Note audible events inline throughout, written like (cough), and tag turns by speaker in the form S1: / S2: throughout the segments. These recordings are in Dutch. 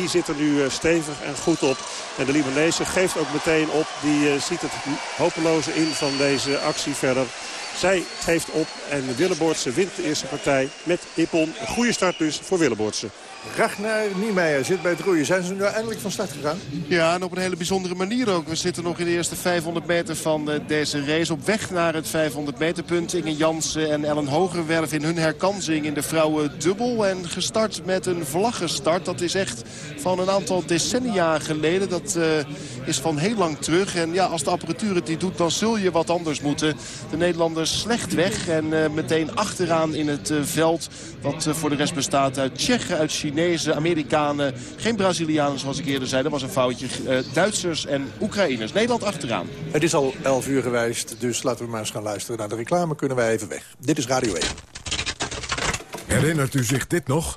S1: Die zit er nu stevig en goed op. En de Libanese geeft ook meteen op. Die ziet het hopeloze in van deze actie verder. Zij geeft op en Willeboortse wint de eerste partij met Ippon. Een goede start dus voor Willeboortse.
S2: Ragnar Niemeyer zit bij het roeien. Zijn ze nu eindelijk van start gegaan?
S3: Ja, en op een hele bijzondere manier ook. We zitten nog in de eerste 500 meter van eh, deze race. Op weg naar het 500 meterpunt. Inge Jansen en Ellen Hogerwerf in hun herkansing in de vrouwen dubbel. En gestart met een vlaggenstart. Dat is echt van een aantal decennia geleden. Dat uh, is van heel lang terug. En ja, als de apparatuur het niet doet, dan zul je wat anders moeten. De Nederlanders slecht weg. En uh, meteen achteraan in het veld. Dat voor de rest bestaat uit Tsjechen, uit Chinezen, Amerikanen. Geen Brazilianen zoals ik eerder zei. Dat was een foutje. Uh, Duitsers en Oekraïners. Nederland achteraan.
S2: Het is al 11 uur geweest, dus laten we maar eens gaan luisteren naar de reclame. Kunnen wij even weg. Dit is Radio 1.
S4: Herinnert u zich dit nog?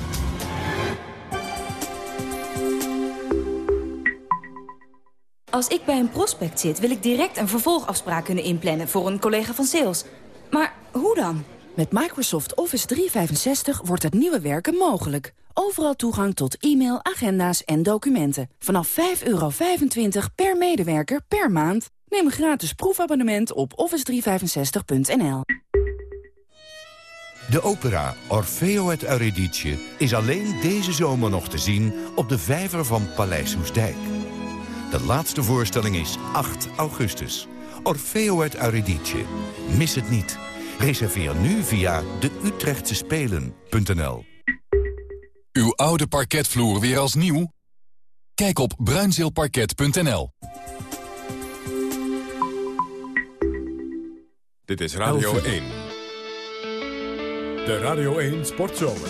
S5: Als ik bij een prospect zit, wil ik direct een vervolgafspraak kunnen inplannen voor een collega van sales. Maar hoe dan?
S6: Met Microsoft Office 365 wordt het nieuwe werken mogelijk. Overal toegang tot e-mail, agenda's en documenten. Vanaf 5,25 per medewerker per maand. Neem een gratis proefabonnement op office365.nl.
S7: De opera Orfeo het Eurydice is alleen deze zomer nog te zien... op de vijver van Paleis Hoesdijk. De laatste voorstelling is 8 augustus. Orfeo uit Eurydice. Mis het niet. Reserveer nu via de Utrechtse Spelen.nl.
S8: Uw oude parketvloer weer als nieuw? Kijk op bruinzeelparket.nl.
S4: Dit is Radio 1. De Radio 1 Sportzomer.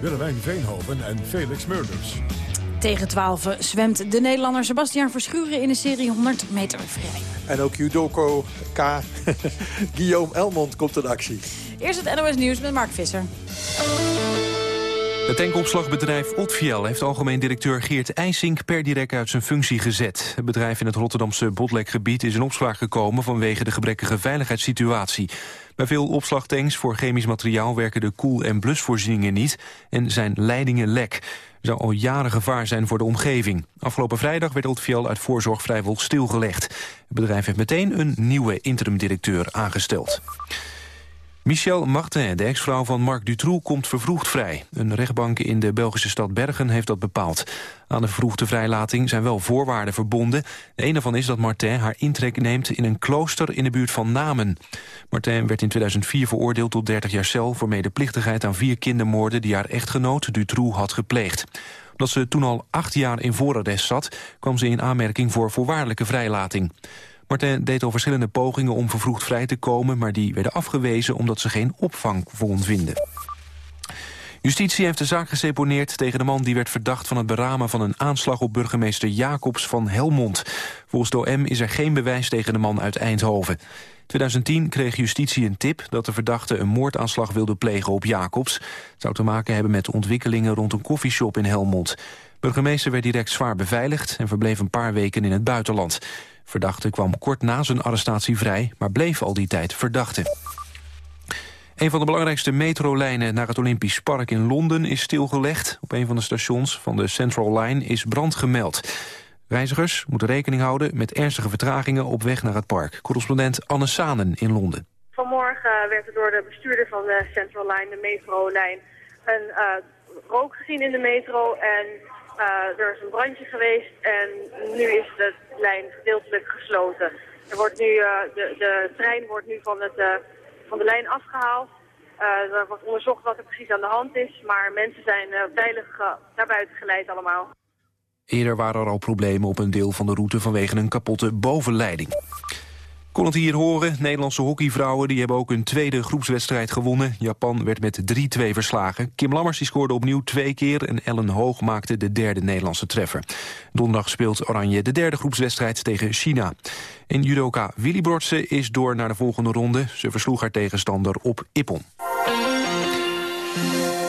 S4: Willemijn Veenhoven en Felix Murders.
S9: Tegen 12 zwemt de Nederlander Sebastian Verschuren in de serie 100 meter vrij.
S2: En ook judoco K. (laughs) Guillaume Elmond komt in actie.
S9: Eerst het NOS Nieuws met Mark Visser.
S10: Het tankopslagbedrijf Otfiel heeft algemeen directeur Geert IJsink per direct uit zijn functie gezet. Het bedrijf in het Rotterdamse Botlekgebied is in opslag gekomen vanwege de gebrekkige veiligheidssituatie. Bij veel opslagtanks voor chemisch materiaal werken de koel- en blusvoorzieningen niet en zijn leidingen lek. Er zou al jaren gevaar zijn voor de omgeving. Afgelopen vrijdag werd Otfiel uit voorzorg vrijwel stilgelegd. Het bedrijf heeft meteen een nieuwe interim-directeur aangesteld. Michel Martin, de ex-vrouw van Marc Dutroux, komt vervroegd vrij. Een rechtbank in de Belgische stad Bergen heeft dat bepaald. Aan de vervroegde vrijlating zijn wel voorwaarden verbonden. De ene van is dat Martin haar intrek neemt in een klooster in de buurt van Namen. Martin werd in 2004 veroordeeld tot 30 jaar cel... voor medeplichtigheid aan vier kindermoorden die haar echtgenoot Dutroux had gepleegd omdat ze toen al acht jaar in voorarrest zat... kwam ze in aanmerking voor voorwaardelijke vrijlating. Martin deed al verschillende pogingen om vervroegd vrij te komen... maar die werden afgewezen omdat ze geen opvang vinden. Justitie heeft de zaak geseponeerd tegen de man die werd verdacht van het beramen van een aanslag op burgemeester Jacobs van Helmond. Volgens de OM is er geen bewijs tegen de man uit Eindhoven. In 2010 kreeg justitie een tip dat de verdachte een moordaanslag wilde plegen op Jacobs. Het zou te maken hebben met ontwikkelingen rond een koffieshop in Helmond. Burgemeester werd direct zwaar beveiligd en verbleef een paar weken in het buitenland. Verdachte kwam kort na zijn arrestatie vrij, maar bleef al die tijd verdachte. Een van de belangrijkste metrolijnen naar het Olympisch Park in Londen is stilgelegd. Op een van de stations van de Central Line is brand gemeld. Reizigers moeten rekening houden met ernstige vertragingen op weg naar het park. Correspondent Anne Sanen in Londen.
S11: Vanmorgen werd er door de bestuurder van de Central Line, de metrolijn, een uh, rook gezien in de metro. En uh, er is een brandje geweest en nu is de lijn gedeeltelijk gesloten. Er wordt nu, uh, de, de trein wordt nu van, het, uh, van de lijn afgehaald. er wordt onderzocht wat er precies aan de hand is, maar mensen zijn veilig naar buiten geleid allemaal.
S10: Eerder waren er al problemen op een deel van de route vanwege een kapotte bovenleiding. Kon het hier horen. Nederlandse hockeyvrouwen die hebben ook een tweede groepswedstrijd gewonnen. Japan werd met 3-2 verslagen. Kim Lammers die scoorde opnieuw twee keer... en Ellen Hoog maakte de derde Nederlandse treffer. Donderdag speelt Oranje de derde groepswedstrijd tegen China. En judoka Willy is door naar de volgende ronde. Ze versloeg haar tegenstander op Ippon.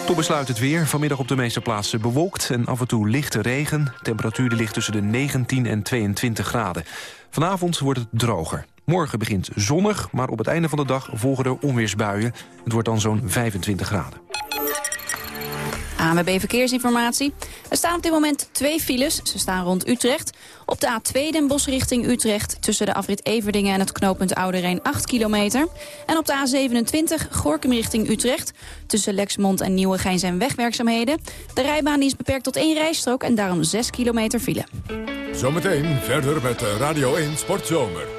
S10: Tot besluit het weer. Vanmiddag op de meeste plaatsen bewolkt en af en toe lichte regen. Temperatuur ligt tussen de 19 en 22 graden. Vanavond wordt het droger. Morgen begint zonnig, maar op het einde van de dag volgen er onweersbuien. Het wordt dan zo'n 25 graden.
S12: ANWB Verkeersinformatie. Er staan op dit moment twee files. Ze staan rond Utrecht. Op de A2 Den Bosch richting Utrecht... tussen de afrit Everdingen en het knooppunt Oude Rijn 8 kilometer. En op de A27 Gorkum richting Utrecht... tussen Lexmond en Nieuwegein zijn wegwerkzaamheden. De rijbaan is beperkt tot één rijstrook... en daarom 6 kilometer file.
S4: Zometeen verder met Radio 1 Sportzomer.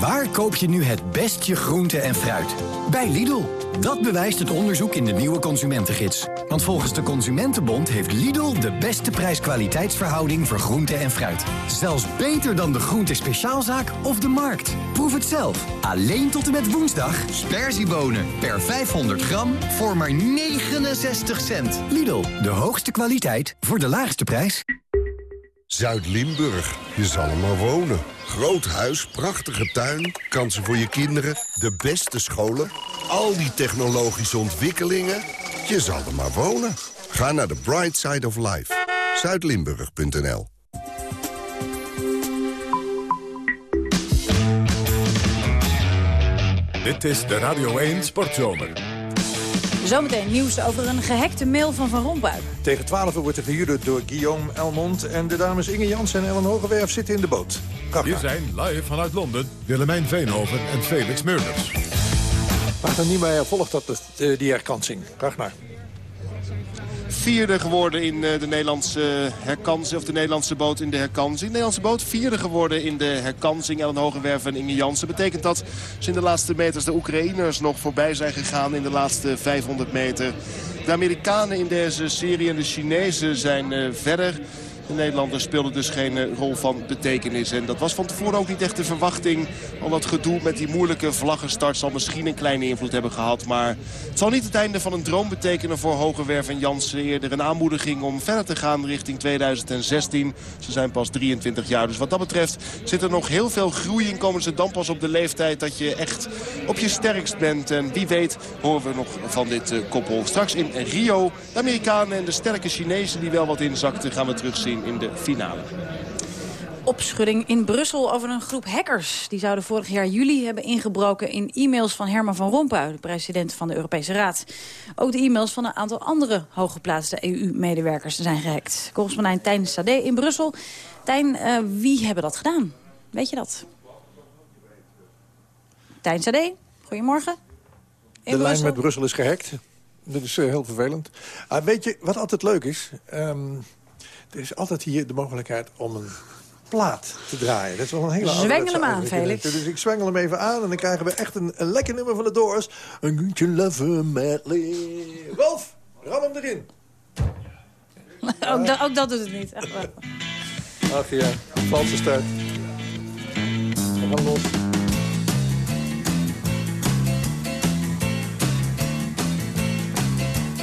S13: Waar koop je nu het beste groente en fruit? Bij Lidl. Dat bewijst het onderzoek in de nieuwe consumentengids. Want volgens de Consumentenbond heeft Lidl de beste prijs-kwaliteitsverhouding voor groente en fruit. Zelfs beter dan de groente speciaalzaak of de markt. Proef het zelf. Alleen tot en met woensdag. Sperziebonen per 500 gram voor maar 69 cent. Lidl, de hoogste kwaliteit voor de laagste prijs.
S14: Zuid-Limburg, je zal er maar wonen. Groot huis, prachtige tuin, kansen voor je kinderen, de beste scholen... al die technologische ontwikkelingen, je zal er maar wonen. Ga naar de Bright Side of Life. Zuidlimburg.nl
S4: Dit is de Radio 1 Sportzomer.
S9: Zometeen nieuws over een gehackte mail van Van Rompuy.
S2: Tegen 12 wordt er gehuurd door Guillaume Elmond... en de dames Inge Jansen en Ellen Hogewerf zitten in de boot.
S4: Hier zijn live vanuit Londen Willemijn Veenhoven en Felix Meurders.
S2: Wouter Niemeyer volgt dat, eh, die herkansing. Graag naar
S3: vierde geworden in eh, de Nederlandse herkansing. Of de Nederlandse boot in de herkansing. De Nederlandse boot vierde geworden in de herkansing. Ellen Hogewerf en Inge Jansen. Betekent dat ze in de laatste meters de Oekraïners nog voorbij zijn gegaan in de laatste 500 meter. De Amerikanen in deze serie en de Chinezen zijn uh, verder. De Nederlanders speelden dus geen eh, rol van betekenis. En dat was van tevoren ook niet echt de verwachting. Al dat gedoe met die moeilijke vlaggenstart zal misschien een kleine invloed hebben gehad. Maar het zal niet het einde van een droom betekenen voor Hogewerf en Jansen. Eerder een aanmoediging om verder te gaan richting 2016. Ze zijn pas 23 jaar. Dus wat dat betreft zit er nog heel veel groei in. Komen ze dan pas op de leeftijd dat je echt op je sterkst bent. En wie weet horen we nog van dit eh, koppel. Straks in Rio, de Amerikanen en de sterke Chinezen die wel wat inzakten gaan we terugzien in de finale
S9: opschudding in Brussel over een groep hackers. Die zouden vorig jaar juli hebben ingebroken in e-mails van Herman van Rompuy... de president van de Europese Raad. Ook de e-mails van een aantal andere hooggeplaatste EU-medewerkers zijn gehackt. Correspondent Tijn Sade in Brussel. Tijn, uh, wie hebben dat gedaan? Weet je dat? Tijn Sade, goedemorgen.
S2: In de lijn met Brussel is gehackt. Dat is uh, heel vervelend. Uh, weet je wat altijd leuk is? Um, er is altijd hier de mogelijkheid om een plaat te draaien. Dat is wel een hele
S9: Zwengel hem aan, Felix.
S2: Dus ik zwengel hem even aan en dan krijgen we echt een, een lekker nummer van de Doors. I'm going to love her madly. Wolf, ram hem erin. (laughs)
S9: ook, dat, ook, dat doet het niet. Echt
S2: Ach ja, valse start. We gaan los.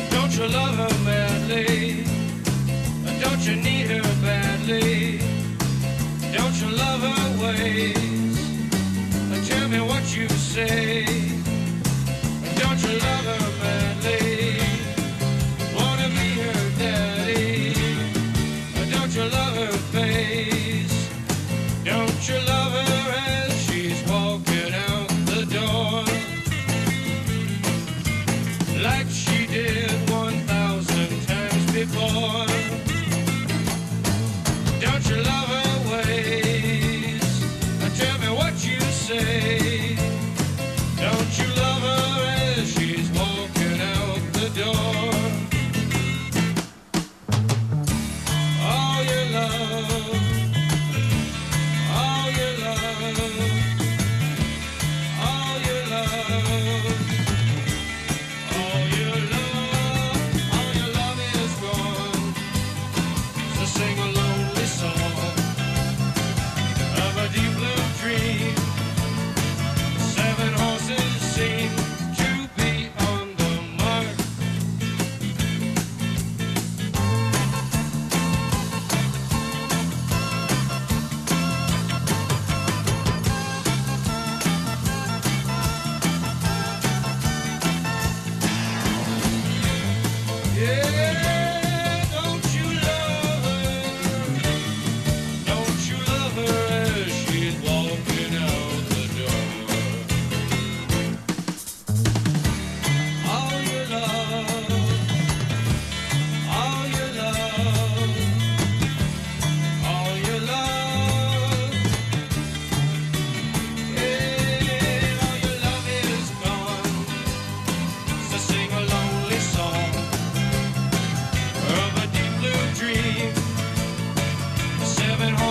S2: Don't you love her madly? Don't you need her badly? Don't you love her ways? Tell me what you say.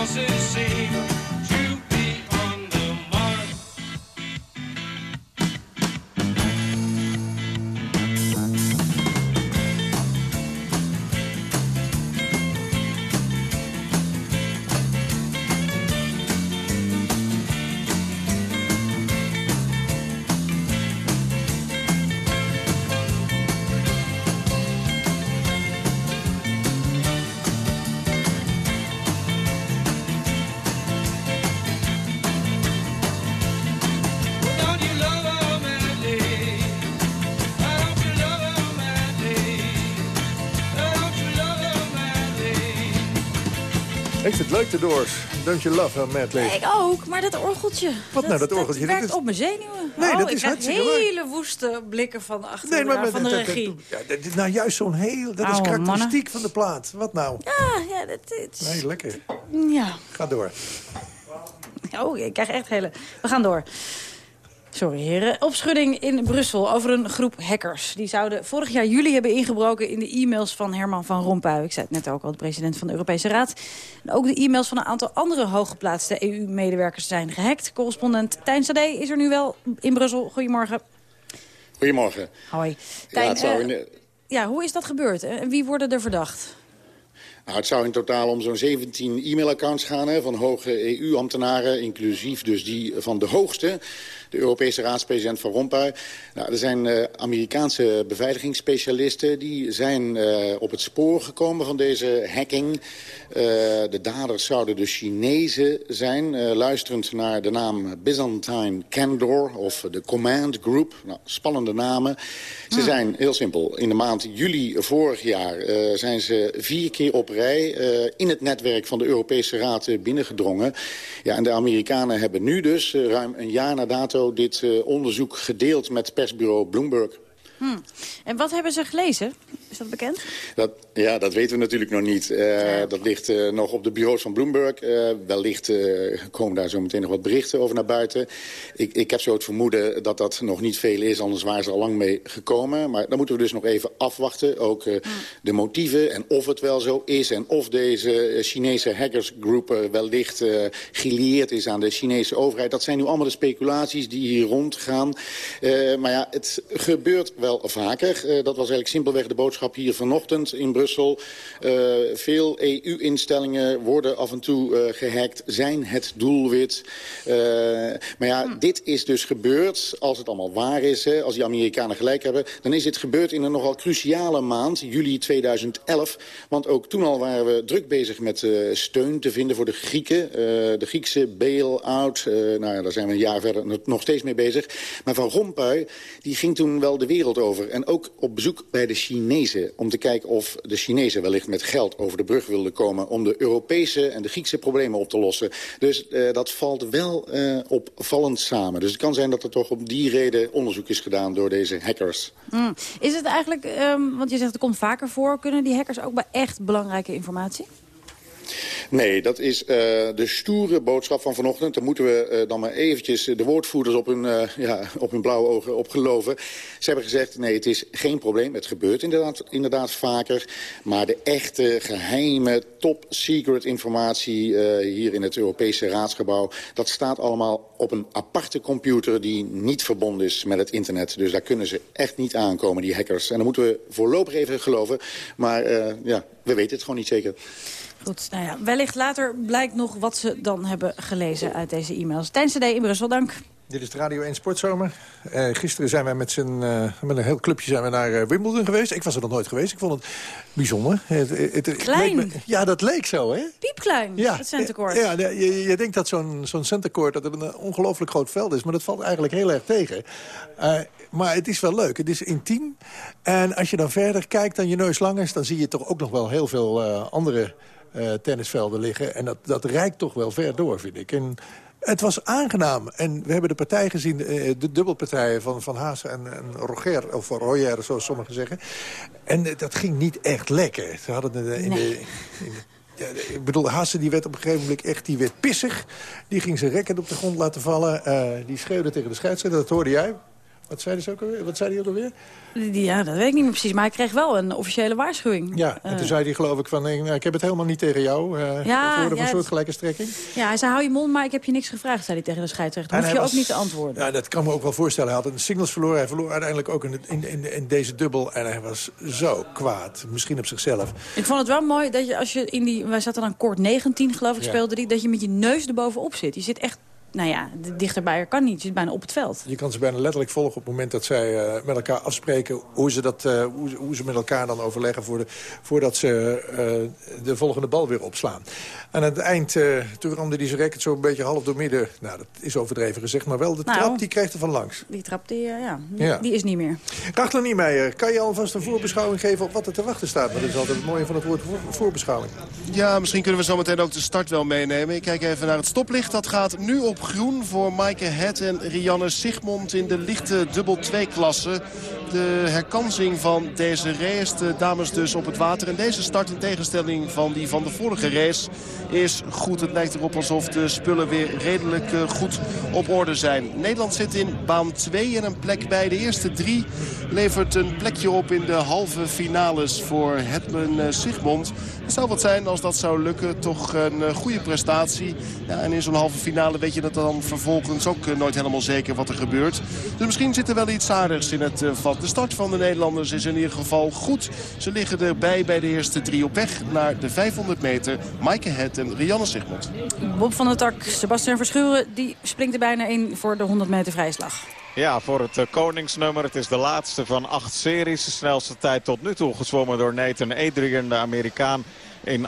S2: Faces seem
S15: Vind het leuk, de Doors. Don't you love her, madly?
S9: Ik ook, maar dat orgeltje.
S15: Wat nou, dat orgeltje?
S9: Dat werkt
S15: is-
S9: op mijn zenuwen.
S15: Nee,
S9: oh,
S15: dat is hartstikke waar.
S9: hele woeste blikken van achter
S15: Nee, maar, maar
S9: van de
S15: dat- dat-
S9: regie.
S15: ja, dat is nou juist zo'n heel... Dat is karakteristiek van de plaat. Wat nou?
S9: Ja, ja, dat is...
S15: Nee, lekker.
S9: Ja.
S15: Ga door.
S9: Oh, ik krijg echt hele... We gaan door. Sorry, heren. Opschudding in Brussel over een groep hackers. Die zouden vorig jaar juli hebben ingebroken in de e-mails van Herman van Rompuy. Ik zei het net ook al, de president van de Europese Raad. En ook de e-mails van een aantal andere hooggeplaatste EU-medewerkers zijn gehackt. Correspondent Tijn Sade is er nu wel in Brussel. Goedemorgen.
S16: Goedemorgen.
S9: Hoi.
S16: Ja,
S9: Tijn, eh,
S16: de-
S9: ja, hoe is dat gebeurd? En wie worden er verdacht?
S16: nou, het zou in totaal om zo'n 17 e-mailaccounts gaan hè, van hoge EU-ambtenaren, inclusief dus die van de hoogste, de Europese raadspresident Van Rompuy. Nou, er zijn eh, Amerikaanse beveiligingsspecialisten die zijn eh, op het spoor gekomen van deze hacking. Eh, de daders zouden de Chinezen zijn, luisterend naar de naam Byzantine Candor of de Command Group. Nou, spannende namen. Ze zijn heel simpel. In de maand juli vorig jaar zijn ze vier keer op rij in het netwerk van de Europese Raad binnengedrongen. Ja, en de Amerikanen hebben nu dus ruim een jaar na dato dit eh, onderzoek gedeeld met persbureau Bloomberg.
S9: Hm. En wat hebben ze gelezen? Is dat bekend?
S16: Dat, ja, dat weten we natuurlijk nog niet. Eh, Dat ligt eh, nog op de bureaus van Bloomberg. Eh, wellicht komen daar zo meteen nog wat berichten over naar buiten. Ik, ik heb zo het vermoeden dat dat nog niet veel is, anders waren ze al lang mee gekomen. Maar dan moeten we dus nog even afwachten. Ook de motieven en of het wel zo is en of deze Chinese hackersgroep wellicht gelieerd is aan de Chinese overheid. Dat zijn nu allemaal de speculaties die hier rondgaan. Maar ja, het gebeurt wel vaker. Dat was eigenlijk simpelweg de boodschap hier vanochtend in Brussel. Eh, veel EU-instellingen worden af en toe eh, gehackt, zijn het doelwit. Eh, maar ja, dit is dus gebeurd, als het allemaal waar is, hè, als die Amerikanen gelijk hebben... dan is dit gebeurd in een nogal cruciale maand, juli 2011. Want ook toen al waren we druk bezig met steun te vinden voor de Grieken. De Griekse bail-out, nou ja, daar zijn we een jaar verder nog- nog steeds mee bezig. Maar Van Rompuy, die ging toen wel de wereld over. En ook op bezoek bij de Chinezen. Om te kijken of de Chinezen wellicht met geld over de brug wilden komen... om de Europese en de Griekse problemen op te lossen. Dus eh, dat valt wel eh, opvallend samen. Dus het kan zijn dat er toch om die reden onderzoek is gedaan door deze hackers.
S9: Hm. Is het eigenlijk, ehm, want je zegt het komt vaker voor... kunnen die hackers ook bij echt belangrijke informatie?
S16: Nee, dat is eh, de stoere boodschap van vanochtend. Daar moeten we eh, dan maar eventjes de woordvoerders op hun, eh, ja, op hun blauwe ogen op geloven. Ze hebben gezegd, nee, het is geen probleem. Het gebeurt inderdaad, inderdaad vaker. Maar de echte, geheime, top-secret informatie hier in het Europese raadsgebouw... dat staat allemaal op een aparte computer die niet verbonden is met het internet. Dus daar kunnen ze echt niet aankomen, die hackers. En dan moeten we voorlopig even geloven. Maar ja, we weten het gewoon niet zeker.
S9: Goed, nou ja, later blijkt nog wat ze dan hebben gelezen uit deze e-mails. Tijn CD in Brussel, dank.
S15: Dit is de Radio 1 Sportzomer. Eh, gisteren zijn wij met, z'n, eh, met een heel clubje zijn we naar eh, Wimbledon geweest. Ik was er nog nooit geweest. Ik vond het bijzonder. Het, het, het
S9: Klein.
S15: me- ja, dat leek zo, hè?
S9: Piepklein,
S15: Ja,
S9: het centercourt.
S15: Ja, ja, je, je denkt dat zo'n zo'n centercourt dat het een ongelooflijk groot veld is. Maar dat valt eigenlijk heel erg tegen. Maar het is wel leuk. Het is intiem. En als je dan verder kijkt dan je neus lang is... dan zie je toch ook nog wel heel veel andere eh, tennisvelden liggen. En dat, dat reikt toch wel ver door, vind ik. En het was aangenaam. En we hebben de partij gezien, eh, de dubbelpartijen van Van Haas en, en Roger, of Royer, zoals sommigen zeggen. En eh, dat ging niet echt lekker. Ze hadden in de, in de, in de- ja, ik bedoel, Hasse die werd op een gegeven moment echt die werd pissig. Die ging zijn rekken op de grond laten vallen. Die schreeuwde tegen de scheidsrechter, dat hoorde jij. Wat zei, hij ook alweer? Wat zei hij ook alweer?
S9: Ja, dat weet ik niet meer precies. Maar hij kreeg wel een officiële waarschuwing.
S15: Ja, en toen
S9: Eh,
S15: zei hij geloof ik van... nee, ik heb het helemaal niet tegen jou. eh
S9: Ja,
S15: voor
S9: ja,
S15: een soortgelijke strekking.
S9: Ja, hij zei, hou je mond, maar ik heb je niks gevraagd, zei hij tegen de scheidsrechter. Hoef je
S15: was-
S9: ook niet te antwoorden.
S15: Ja, dat kan me ook wel voorstellen. Hij had een singles verloren. Hij verloor uiteindelijk ook in, in, in, in deze dubbel. En hij was zo kwaad. Misschien op zichzelf.
S9: Ik vond het wel mooi dat je als je in die... Wij zaten dan kort 19, geloof ik,
S15: Ja.
S9: speelde die... dat je met je neus erbovenop zit. Je zit echt... Nou ja, dichterbij er kan niet. Je zit bijna op het veld.
S15: Je kan ze bijna letterlijk volgen op het moment dat zij eh, met elkaar afspreken... Hoe ze, dat, eh, hoe, ze- hoe ze met elkaar dan overleggen voor de, voordat ze eh, de volgende bal weer opslaan. En aan het eind, eh, toen ramde die zijn racket zo een beetje half door midden. Nou, dat is overdreven gezegd, maar wel de
S9: Nou.
S15: trap die krijgt er van langs.
S9: Die trap, die, eh, ja, die,
S15: Ja.
S9: die is niet meer.
S15: Rachel Niemeyer, kan je alvast een voorbeschouwing geven op wat er te wachten staat? Want dat is altijd het mooie van het woord voor- voorbeschouwing.
S3: Ja, misschien kunnen we zo meteen ook de start wel meenemen. Ik kijk even naar het stoplicht. Dat gaat nu op groen voor Maaike Het en Rianne Sigmond in de lichte dubbel 2 klasse. De herkansing van deze race. De dames dus op het water. En deze start in tegenstelling van die van de vorige race is goed. Het lijkt erop alsof de spullen weer redelijk eh, goed op orde zijn. Nederland zit in baan 2 en een plek bij de eerste drie levert een plekje op in de halve finales voor Hetman eh, Sigmond. Het zou wat zijn als dat zou lukken. Toch een eh, goede prestatie. Ja, en in zo'n halve finale weet je dat dan vervolgens ook nooit helemaal zeker wat er gebeurt. Dus misschien zit er wel iets aardigs in het vat. De start van de Nederlanders is in ieder geval goed. Ze liggen erbij bij de eerste drie op weg naar de 500 meter. Maaike Het en Rianne Sigmond.
S9: Bob van der Tak, Sebastian Verschuren, die springt er bijna in voor de 100 meter vrije slag.
S17: Ja, voor het eh, koningsnummer. Het is de laatste van acht series. De snelste tijd tot nu toe gezwommen door Nathan Adrian, de Amerikaan. In 48-19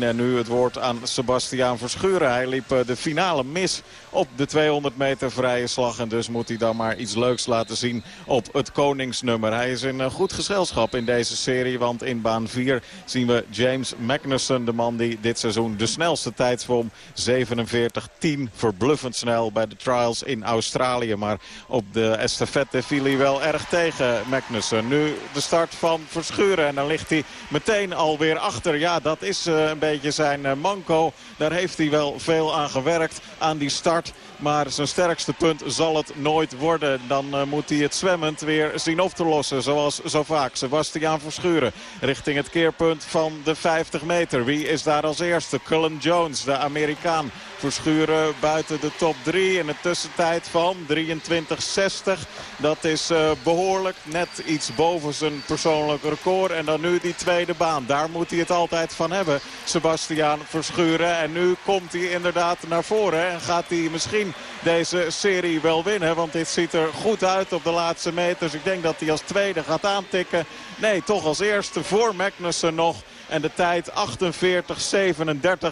S17: en nu het woord aan Sebastiaan Verschuren. Hij liep eh, de finale mis op de 200 meter vrije slag. En dus moet hij dan maar iets leuks laten zien op het koningsnummer. Hij is in eh, goed gezelschap in deze serie. Want in baan 4 zien we James Magnussen. De man die dit seizoen de snelste tijd zwom. 47-10. Verbluffend snel bij de trials in Australië. Maar op de estafette viel hij wel erg tegen Magnussen. Nu de start van Verschuren. En dan ligt hij meteen alweer achter. Ja, dat is eh, een beetje zijn eh, manco. Daar heeft hij wel veel aan gewerkt. Aan die start. Maar zijn sterkste punt zal het nooit worden. Dan eh, moet hij het zwemmend weer zien op te lossen. Zoals zo vaak. Sebastiaan Verschuren richting het keerpunt van de 50 meter. Wie is daar als eerste? Cullen Jones, de Amerikaan. Verschuren buiten de top 3 in een tussentijd van 23.60. Dat is eh, behoorlijk. Net iets boven zijn persoonlijk record. En dan nu die tweede baan. Daar moet hij het altijd van hebben. Sebastiaan Verschuren. En nu komt hij inderdaad naar voren. En gaat hij misschien deze serie wel winnen. Want dit ziet er goed uit op de laatste meters. Ik denk dat hij als tweede gaat aantikken. Nee, toch als eerste voor Magnussen nog. En de tijd 48-37.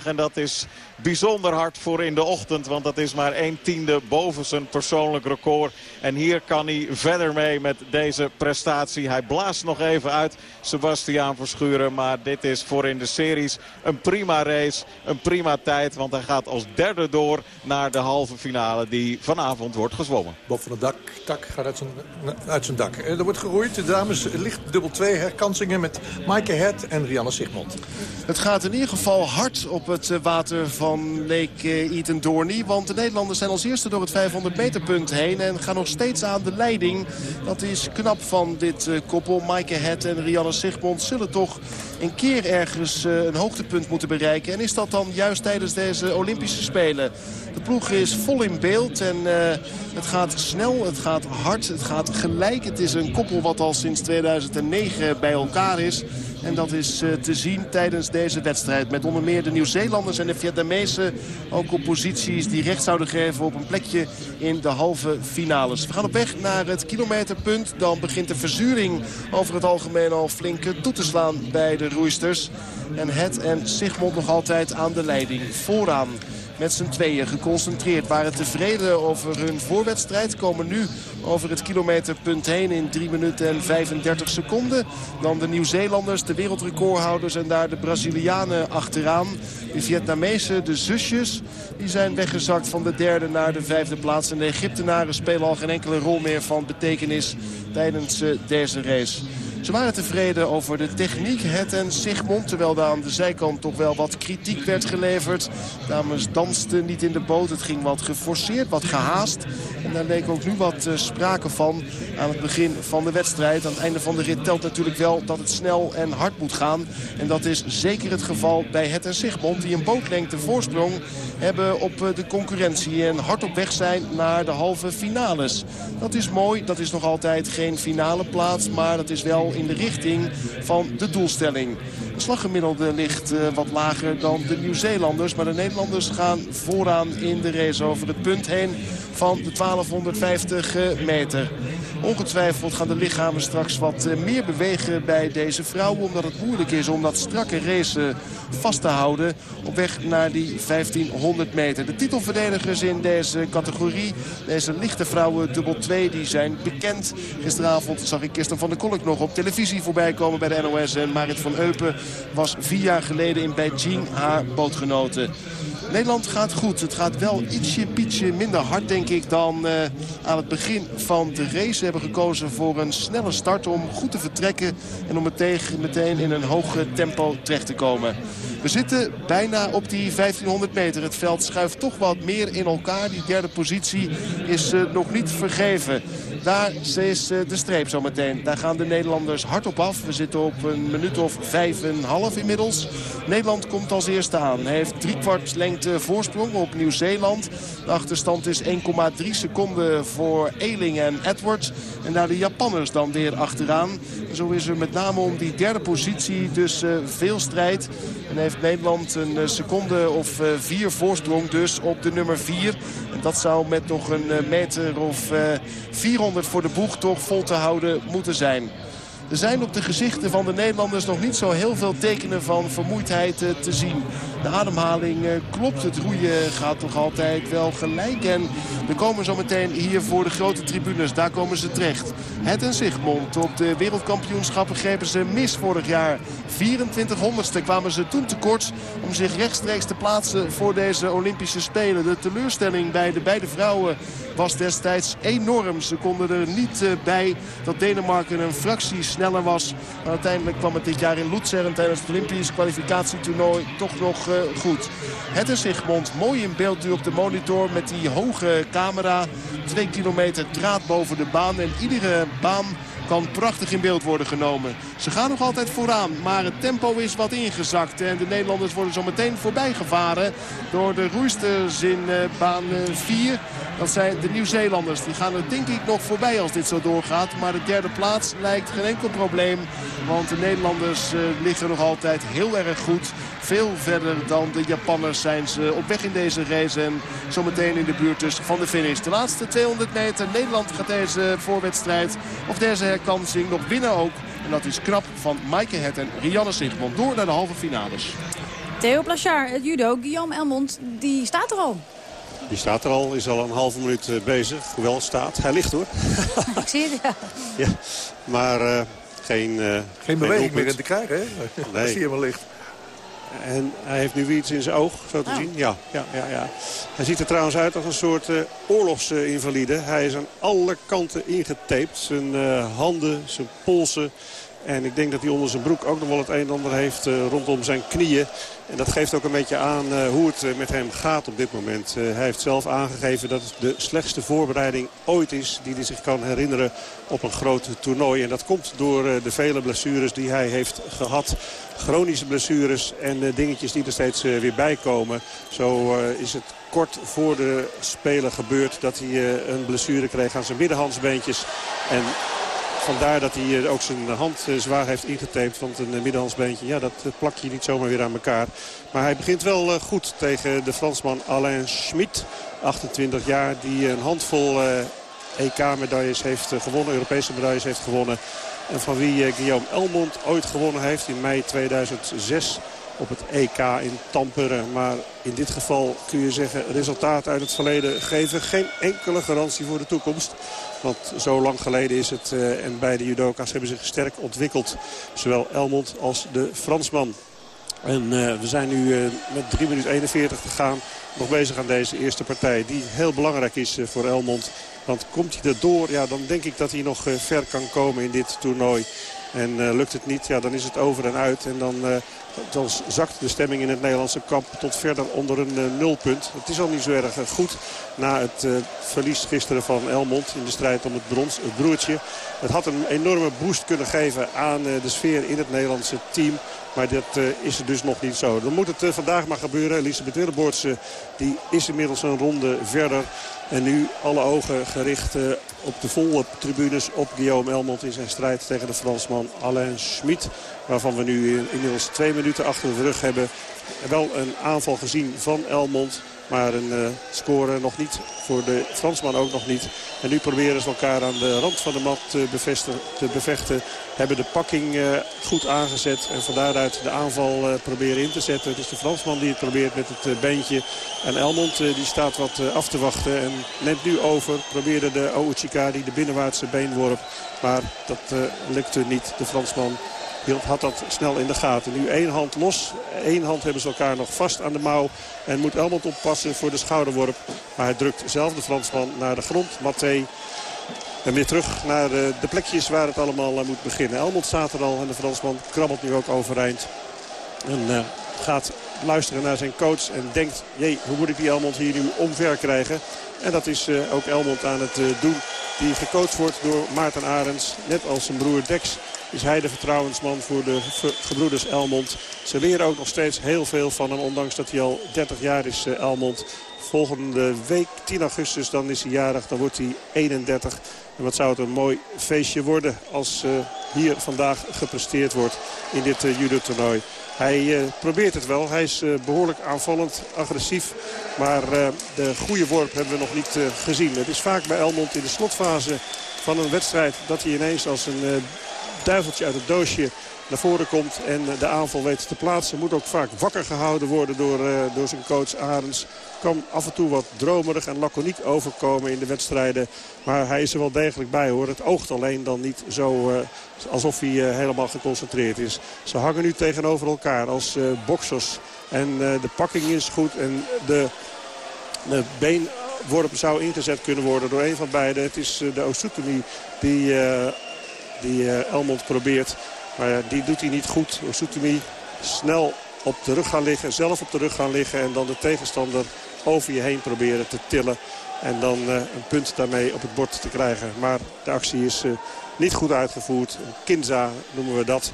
S17: En dat is bijzonder hard voor in de ochtend. Want dat is maar 1 tiende boven zijn persoonlijk record. En hier kan hij verder mee met deze prestatie. Hij blaast nog even uit Sebastiaan Verschuren. Maar dit is voor in de series een prima race. Een prima tijd. Want hij gaat als derde door naar de halve finale die vanavond wordt gezwommen.
S15: Bob van het dak, tak gaat uit zijn, uit zijn dak. Er wordt geroeid. De dames licht dubbel 2 herkansingen met Maaike Het en Rianne
S3: Het gaat in ieder geval hard op het eh, water van Lake eh, Eaton Dorney. Want de Nederlanders zijn als eerste door het 500 meter punt heen. En gaan nog steeds aan de leiding. Dat is knap van dit eh, koppel. Maaike Het en Rianne Sigmond zullen toch een keer ergens een hoogtepunt moeten bereiken. En is dat dan juist tijdens deze Olympische Spelen? De ploeg is vol in beeld en het gaat snel, het gaat hard, het gaat gelijk. Het is een koppel wat al sinds 2009 bij elkaar is. En dat is eh, te zien tijdens deze wedstrijd. Met onder meer de Nieuw-Zeelanders en de Vietnamezen ook op posities die recht zouden geven op een plekje in de halve finales. We gaan op weg naar het kilometerpunt. Dan begint de verzuring over het algemeen al flink toe te slaan bij de roeisters. En Het en Sigmond nog altijd aan de leiding. Vooraan met z'n tweeën geconcentreerd. Waren tevreden over hun voorwedstrijd. Komen nu over het kilometerpunt heen in 3 minuten en 35 seconden. Dan de Nieuw-Zeelanders, de wereldrecordhouders en daar de Brazilianen achteraan. De Vietnamezen, de zusjes, die zijn weggezakt van de derde naar de vijfde plaats. En de Egyptenaren spelen al geen enkele rol meer van betekenis tijdens eh, deze race. Ze waren tevreden over de techniek, het en Sigmond. Terwijl daar aan de zijkant toch wel wat kritiek werd geleverd. Dames dansten niet in de boot. Het ging wat geforceerd, wat gehaast. En daar leek ook nu wat uh, sprake van aan het begin van de wedstrijd. Aan het einde van de rit telt natuurlijk wel dat het snel en hard moet gaan. En dat is zeker het geval bij het en Sigmond. Die een bootlengte voorsprong hebben op uh, de concurrentie. En hard op weg zijn naar de halve finales. Dat is mooi. Dat is nog altijd geen finale plaats. Maar dat is wel in de richting van de doelstelling. De slaggemiddelde ligt uh, wat lager dan de Nieuw-Zeelanders. Maar de Nederlanders gaan vooraan in de race over het punt heen van de 1250 meter. Ongetwijfeld gaan de lichamen straks wat uh, meer bewegen bij deze vrouwen. Omdat het moeilijk is om dat strakke race vast te houden op weg naar die 1500 meter. De titelverdedigers in deze categorie, deze lichte vrouwen dubbel 2, die zijn bekend. Gisteravond zag ik Kirsten van der Kolk nog op televisie voorbij komen bij de NOS. En Marit van Eupen was vier jaar geleden in Beijing haar bootgenoten. Nederland gaat goed. Het gaat wel ietsje, pietje minder hard, denk ik, dan uh, aan het begin van de race. We hebben gekozen voor een snelle start om goed te vertrekken... en om meteen, meteen in een hoog tempo terecht te komen. We zitten bijna op die 1500 meter. Het veld schuift toch wat meer in elkaar. Die derde positie is uh, nog niet vergeven. Daar is uh, de streep zometeen. Daar gaan de Nederlanders hard op af. We zitten op een minuut of vijf en half inmiddels. Nederland komt als eerste aan. Hij heeft driekwart lengte voorsprong op Nieuw-Zeeland. De achterstand is 1,3 seconden voor Eling en Edwards. En daar de Japanners dan weer achteraan. Zo is er met name om die derde positie dus uh, veel strijd. En heeft Nederland een uh, seconde of uh, vier voorsprong dus op de nummer 4. En dat zou met nog een meter of 400 voor de boeg toch vol te houden moeten zijn. Er zijn op de gezichten van de Nederlanders nog niet zo heel veel tekenen van vermoeidheid uh, te zien. De ademhaling uh, klopt, het roeien gaat toch altijd wel gelijk. En we komen zo meteen hier voor de grote tribunes, daar komen ze terecht. Het en Sigmond, op de wereldkampioenschappen grepen ze mis vorig jaar. 2400ste kwamen ze toen tekort om zich rechtstreeks te plaatsen voor deze Olympische Spelen. De teleurstelling bij de beide vrouwen was destijds enorm. Ze konden er niet uh, bij dat Denemarken een fractie sneller was. Maar uiteindelijk kwam het dit jaar in Luzern tijdens het Olympisch kwalificatietoernooi toch nog goed. Het is Sigmond mooi in beeld nu op de monitor met die hoge camera. Twee kilometer draad boven de baan en iedere baan kan prachtig in beeld worden genomen. Ze gaan nog altijd vooraan, maar het tempo is wat ingezakt. En de Nederlanders worden zo meteen voorbij gevaren door de roeisters in uh, baan 4. Uh, dat zijn de Nieuw-Zeelanders. Die gaan er denk ik nog voorbij als dit zo doorgaat. Maar de derde plaats lijkt geen enkel probleem. Want de Nederlanders uh, liggen nog altijd heel erg goed. Veel verder dan de Japanners zijn ze op weg in deze race. En zometeen in de buurt dus van de finish. De laatste 200 meter. Nederland gaat deze voorwedstrijd of deze herkansing nog winnen ook. En dat is knap van Maaike Het en Rianne Sigmond door naar de halve finales.
S9: Theo Plachard, het judo. Guillaume Elmond, die staat er al.
S18: Die staat er al, is al een halve minuut bezig. Hoewel staat. Hij ligt hoor. (laughs)
S9: Ik zie het, ja.
S18: ja maar uh, geen... Uh,
S15: geen beweging meer in te krijgen, hè?
S18: Nee. (laughs)
S15: Als hij helemaal ligt.
S18: En hij heeft nu iets in zijn oog, zo te oh. zien. Ja, ja, ja, ja. Hij ziet er trouwens uit als een soort uh, oorlogsinvalide. Hij is aan alle kanten ingetaped. Zijn uh, handen, zijn polsen. En ik denk dat hij onder zijn broek ook nog wel het een en ander heeft uh, rondom zijn knieën. En dat geeft ook een beetje aan uh, hoe het uh, met hem gaat op dit moment. hij heeft zelf aangegeven dat het de slechtste voorbereiding ooit is... die hij zich kan herinneren op een groot toernooi. En dat komt door de vele blessures die hij heeft gehad. Chronische blessures en dingetjes die er steeds weer bij komen. Zo is het kort voor de Spelen gebeurd dat hij een blessure kreeg aan zijn middenhandsbeentjes. En vandaar dat hij ook zijn hand zwaar heeft ingetaped. Want een middenhandsbeentje, ja, dat plak je niet zomaar weer aan elkaar. Maar hij begint wel goed tegen de Fransman Alain Schmid. 28 jaar, die een handvol EK-medailles heeft gewonnen. Europese medailles heeft gewonnen. En van wie Guillaume Elmond ooit gewonnen heeft in mei 2006 op het EK in Tampere. Maar in dit geval kun je zeggen, resultaten uit het verleden geven geen enkele garantie voor de toekomst. Want zo lang geleden is het uh, en beide judoka's hebben zich sterk ontwikkeld. Zowel Elmond als de Fransman. En uh, we zijn nu uh, met 3 minuten 41 te gaan nog bezig aan deze eerste partij. Die heel belangrijk is voor Elmond. Want komt hij erdoor, ja, dan denk ik dat hij nog ver kan komen in dit toernooi. En lukt het niet, ja, dan is het over en uit. En dan, dan zakt de stemming in het Nederlandse kamp tot verder onder een uh, nulpunt. Het is al niet zo erg goed na het verlies gisteren van Elmond in de strijd om het brons, het broertje. Het had een enorme boost kunnen geven aan de sfeer in het Nederlandse team. Maar dat is dus nog niet zo. Dan moet het vandaag maar gebeuren. Elisabeth Willeboorts uh, die is inmiddels een ronde verder. En nu alle ogen gericht op de volle tribunes op Guillaume Elmond in zijn strijd tegen de Fransman Alain Schmid. Waarvan we nu inmiddels twee minuten achter de rug hebben. Wel een aanval gezien van Elmond. Maar een uh, score nog niet voor de Fransman ook nog niet. En nu proberen ze elkaar aan de rand van de mat te, te bevechten. Hebben de pakking uh, goed aangezet. En van daaruit de aanval uh, proberen in te zetten. Het is de Fransman die het probeert met het beentje. En Elmond die staat wat af te wachten. En neemt nu over. Probeerde de Ouchikari de binnenwaartse beenworp. Maar dat lukte niet. De Fransman Hield had dat snel in de gaten. Nu één hand los. Eén hand hebben ze elkaar nog vast aan de mouw. En moet Elmond oppassen voor de schouderworp. Maar hij drukt zelf de Fransman naar de grond. Mathé. En weer terug naar de, de plekjes waar het allemaal moet beginnen. Elmond staat er al en de Fransman krabbelt nu ook overeind. En uh, gaat luisteren naar zijn coach en denkt... jee, hoe moet ik die Elmond hier nu omver krijgen? En dat is ook Elmond aan het doen. Die gecoacht wordt door Maarten Arends. Net als zijn broer Dex is hij de vertrouwensman voor de gebroeders Elmond. Ze leren ook nog steeds heel veel van hem, ondanks dat hij al 30 jaar is, uh, Elmond. Volgende week, 10 augustus, dan is hij jarig, dan wordt hij 31. En wat zou het een mooi feestje worden als uh, hier vandaag gepresteerd wordt in dit uh, judo-toernooi. Hij probeert het wel. Hij is behoorlijk aanvallend, agressief. Maar de goede worp hebben we nog niet gezien. Het is vaak bij Elmond in de slotfase van een wedstrijd... dat hij ineens als een duiveltje uit het doosje naar voren komt en de aanval weet te plaatsen. Moet ook vaak wakker gehouden worden door, uh, door zijn coach Arends. Kan af en toe wat dromerig en laconiek overkomen in de wedstrijden. Maar hij is er wel degelijk bij hoor. Het oogt alleen dan niet zo uh, alsof hij uh, helemaal geconcentreerd is. Ze hangen nu tegenover elkaar als boxers. En de pakking is goed en de, de beenworp zou ingezet kunnen worden door een van beiden. Het is de Osutumi die die uh, Elmond probeert. Maar die doet hij niet goed. Osutumi snel op de rug gaan liggen, zelf op de rug gaan liggen... en dan de tegenstander over je heen proberen te tillen. En dan uh, een punt daarmee op het bord te krijgen. Maar de actie is uh, niet goed uitgevoerd. Kinza noemen we dat.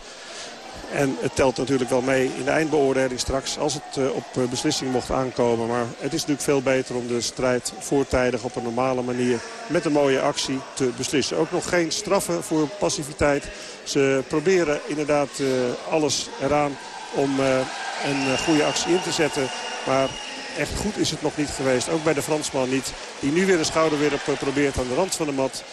S18: En het telt natuurlijk wel mee in de eindbeoordeling straks als het uh, op uh, beslissing mocht aankomen. Maar het is natuurlijk veel beter om de strijd voortijdig op een normale manier met een mooie actie te beslissen. Ook nog geen straffen voor passiviteit. Ze proberen inderdaad uh, alles eraan om een goede actie in te zetten. Maar echt goed is het nog niet geweest. Ook bij de Fransman niet. Die nu weer een schouderwerp probeert aan de rand van de mat.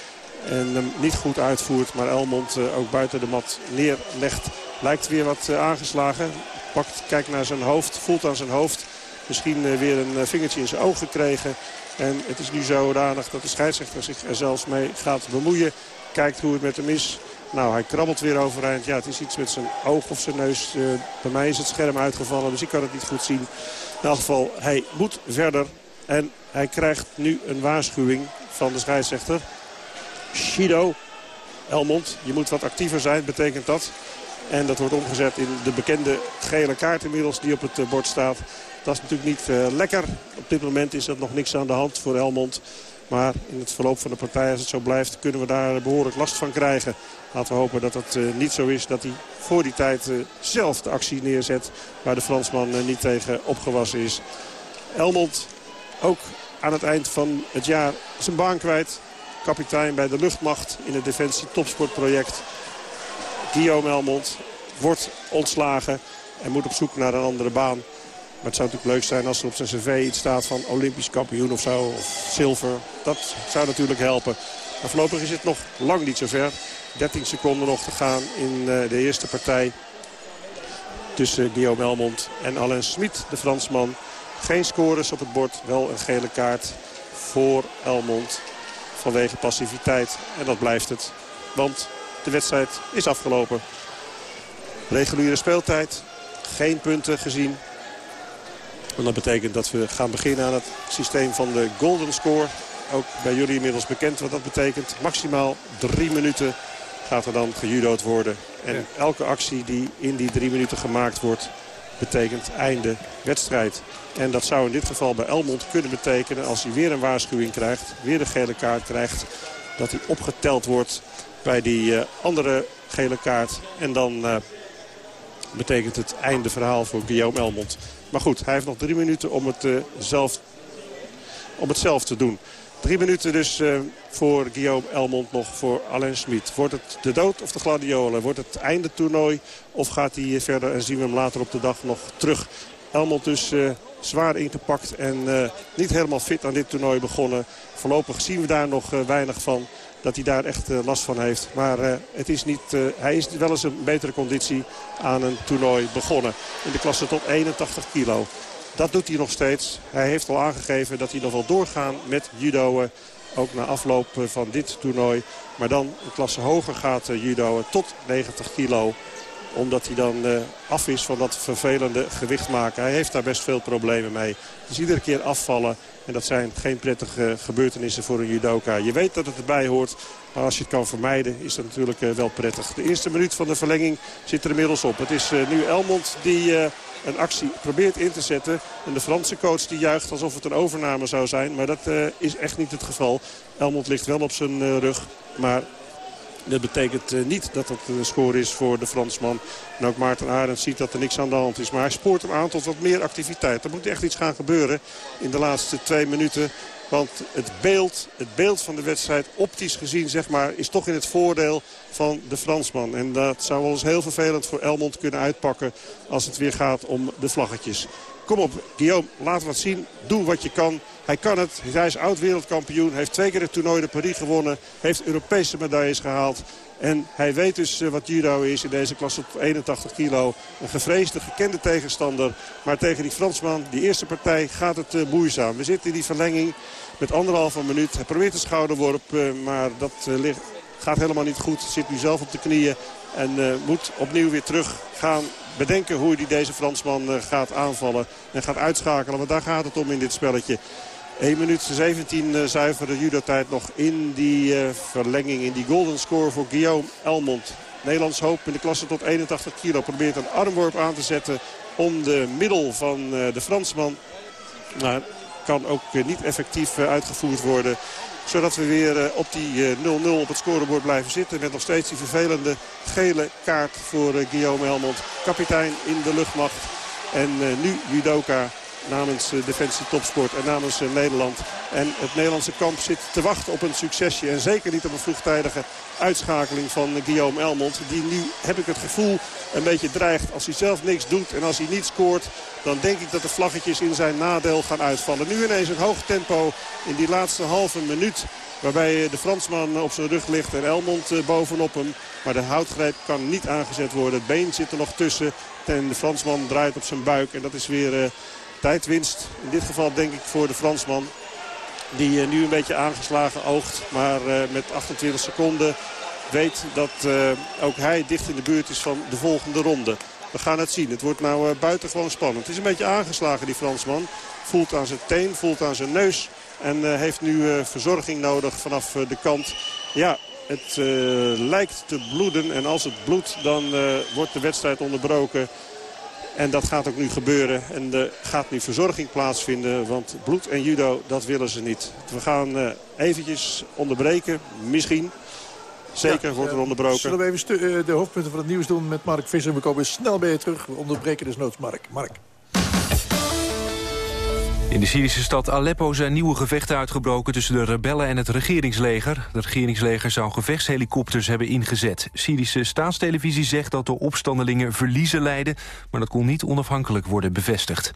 S18: En hem niet goed uitvoert. Maar Elmond ook buiten de mat neerlegt. Lijkt weer wat uh, aangeslagen. Pakt, kijkt naar zijn hoofd, voelt aan zijn hoofd. Misschien uh, weer een vingertje in zijn oog gekregen. En het is nu zodanig dat de scheidsrechter zich er zelfs mee gaat bemoeien. Kijkt hoe het met hem is. Nou, hij krabbelt weer overeind. Ja, het is iets met zijn oog of zijn neus. bij mij is het scherm uitgevallen, dus ik kan het niet goed zien. In elk geval, hij moet verder. En hij krijgt nu een waarschuwing van de scheidsrechter. Shido, Elmond, je moet wat actiever zijn, betekent dat. En dat wordt omgezet in de bekende gele kaart inmiddels die op het eh, bord staat. Dat is natuurlijk niet uh, lekker. Op dit moment is er nog niks aan de hand voor Helmond. Maar in het verloop van de partij, als het zo blijft, kunnen we daar behoorlijk last van krijgen. Laten we hopen dat het uh, niet zo is dat hij voor die tijd zelf de actie neerzet. Waar de Fransman niet tegen opgewassen is. Helmond ook aan het eind van het jaar zijn baan kwijt. Kapitein bij de luchtmacht in het Defensie Topsportproject. Guillaume Elmond wordt ontslagen en moet op zoek naar een andere baan. Maar het zou natuurlijk leuk zijn als er op zijn cv iets staat van Olympisch kampioen of zo. Of zilver. Dat zou natuurlijk helpen. Maar voorlopig is het nog lang niet zover. 13 seconden nog te gaan in eh, de eerste partij. Tussen Guillaume Elmond en Alain Smit, de Fransman. Geen scores op het bord. Wel een gele kaart voor Elmond. Vanwege passiviteit. En dat blijft het. Want de wedstrijd is afgelopen. Reguliere speeltijd. Geen punten gezien. En dat betekent dat we gaan beginnen aan het systeem van de golden score. Ook bij jullie inmiddels bekend wat dat betekent. Maximaal drie minuten gaat er dan gejudo'd worden. En elke actie die in die drie minuten gemaakt wordt betekent einde wedstrijd. En dat zou in dit geval bij Elmond kunnen betekenen... als hij weer een waarschuwing krijgt, weer de gele kaart krijgt... dat hij opgeteld wordt bij die uh, andere gele kaart. En dan uh, betekent het einde verhaal voor Guillaume Elmond. Maar goed, hij heeft nog drie minuten om het, uh, zelf, om het zelf te doen. Drie minuten dus uh, voor Guillaume Elmond nog voor Alain Smit. Wordt het de dood of de gladiolen? Wordt het einde toernooi of gaat hij verder en zien we hem later op de dag nog terug? Elmond dus uh, zwaar ingepakt en uh, niet helemaal fit aan dit toernooi begonnen. Voorlopig zien we daar nog weinig van dat hij daar echt last van heeft. Maar het is niet, hij is wel eens een betere conditie aan een toernooi begonnen. In de klasse tot 81 kilo. Dat doet hij nog steeds. Hij heeft al aangegeven dat hij nog wel doorgaan met judoën. Ook na afloop van dit toernooi. Maar dan een klasse hoger gaat judoën tot 90 kilo omdat hij dan uh, af is van dat vervelende gewicht maken. Hij heeft daar best veel problemen mee. Dus iedere keer afvallen. En dat zijn geen prettige gebeurtenissen voor een judoka. Je weet dat het erbij hoort. Maar als je het kan vermijden is dat natuurlijk uh, wel prettig. De eerste minuut van de verlenging zit er inmiddels op. Het is nu Elmond die een actie probeert in te zetten. En de Franse coach die juicht alsof het een overname zou zijn. Maar dat uh, is echt niet het geval. Elmond ligt wel op zijn uh, rug. Maar dat betekent uh, niet dat het een score is voor de Fransman. En ook Maarten Arend ziet dat er niks aan de hand is. Maar hij spoort hem aan tot wat meer activiteit. Er moet echt iets gaan gebeuren in de laatste twee minuten. Want het beeld, het beeld van de wedstrijd, optisch gezien, zeg maar, is toch in het voordeel van de Fransman. En dat zou wel eens heel vervelend voor Elmond kunnen uitpakken als het weer gaat om de vlaggetjes. Kom op, Guillaume, laat wat zien. Doe wat je kan. Hij kan het. Hij is oud-wereldkampioen. Heeft twee keer het toernooi de Paris gewonnen. Heeft Europese medailles gehaald. En hij weet dus wat judo is in deze klasse op 81 kilo. Een gevreesde, gekende tegenstander. Maar tegen die Fransman, die eerste partij, gaat het uh, moeizaam. We zitten in die verlenging met anderhalve minuut. Hij probeert een schouderworp, uh, maar dat gaat helemaal niet goed. Zit nu zelf op de knieën en moet opnieuw weer terug gaan bedenken hoe hij deze Fransman gaat aanvallen. En gaat uitschakelen, want daar gaat het om in dit spelletje. 1 minuut 17 uh, zuivere judo-tijd nog in die uh, verlenging. In die golden score voor Guillaume Elmond. Nederlands hoop in de klasse tot 81 kilo. Probeert een armworp aan te zetten om de middel van uh, de Fransman. Maar kan ook niet effectief uitgevoerd worden. Zodat we weer op die 0-0 op het scorebord blijven zitten. Met nog steeds die vervelende gele kaart voor Guillaume Elmond. Kapitein in de luchtmacht. En nu judoka namens uh, Defensie Topsport en namens uh, Nederland. En het Nederlandse kamp zit te wachten op een succesje. En zeker niet op een vroegtijdige uitschakeling van uh, Guillaume Elmond. Die nu, heb ik het gevoel, een beetje dreigt. Als hij zelf niks doet en als hij niet scoort... dan denk ik dat de vlaggetjes in zijn nadeel gaan uitvallen. Nu ineens een hoog tempo in die laatste halve minuut. Waarbij de Fransman op zijn rug ligt en Elmond bovenop hem. Maar de houtgreep kan niet aangezet worden. Het been zit er nog tussen. En de Fransman draait op zijn buik. En dat is weer tijdwinst. In dit geval denk ik voor de Fransman. Die nu een beetje aangeslagen oogt. Maar met 28 seconden weet dat ook hij dicht in de buurt is van de volgende ronde. We gaan het zien. Het wordt nou buitengewoon spannend. Het is een beetje aangeslagen die Fransman. Voelt aan zijn teen, voelt aan zijn neus. En heeft nu verzorging nodig vanaf de kant. Ja, het lijkt te bloeden. En als het bloedt, dan wordt de wedstrijd onderbroken. En dat gaat ook nu gebeuren. En er gaat nu verzorging plaatsvinden. Want bloed en judo, dat willen ze niet. We gaan uh, eventjes onderbreken. Misschien. Zeker ja, wordt er onderbroken.
S15: Zullen we even de hoofdpunten van het nieuws doen met Mark Visser? We komen snel bij je terug. We onderbreken dus noods Mark. Mark.
S10: In de Syrische stad Aleppo zijn nieuwe gevechten uitgebroken tussen de rebellen en het regeringsleger. Het regeringsleger zou gevechtshelikopters hebben ingezet. Syrische staatstelevisie zegt dat de opstandelingen verliezen leiden, maar dat kon niet onafhankelijk worden bevestigd.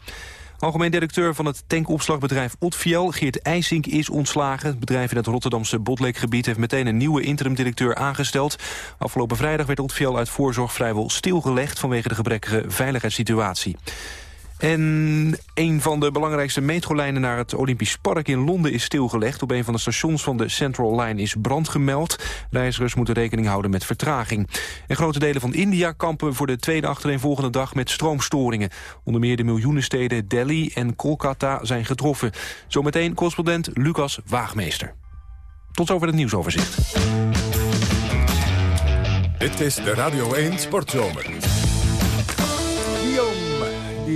S10: Algemeen directeur van het tankopslagbedrijf Otfiel, Geert IJsink, is ontslagen. Het bedrijf in het Rotterdamse Botlekgebied heeft meteen een nieuwe interim-directeur aangesteld. Afgelopen vrijdag werd Otfiel uit voorzorg vrijwel stilgelegd vanwege de gebrekkige veiligheidssituatie. En een van de belangrijkste metrolijnen naar het Olympisch Park in Londen is stilgelegd. Op een van de stations van de Central Line is brand gemeld. Reizigers moeten rekening houden met vertraging. En grote delen van India kampen voor de tweede achtereenvolgende dag met stroomstoringen. Onder meer de miljoenensteden Delhi en Kolkata zijn getroffen. Zometeen correspondent Lucas Waagmeester. Tot zover het nieuwsoverzicht.
S4: Dit is de Radio 1 Sportzomer.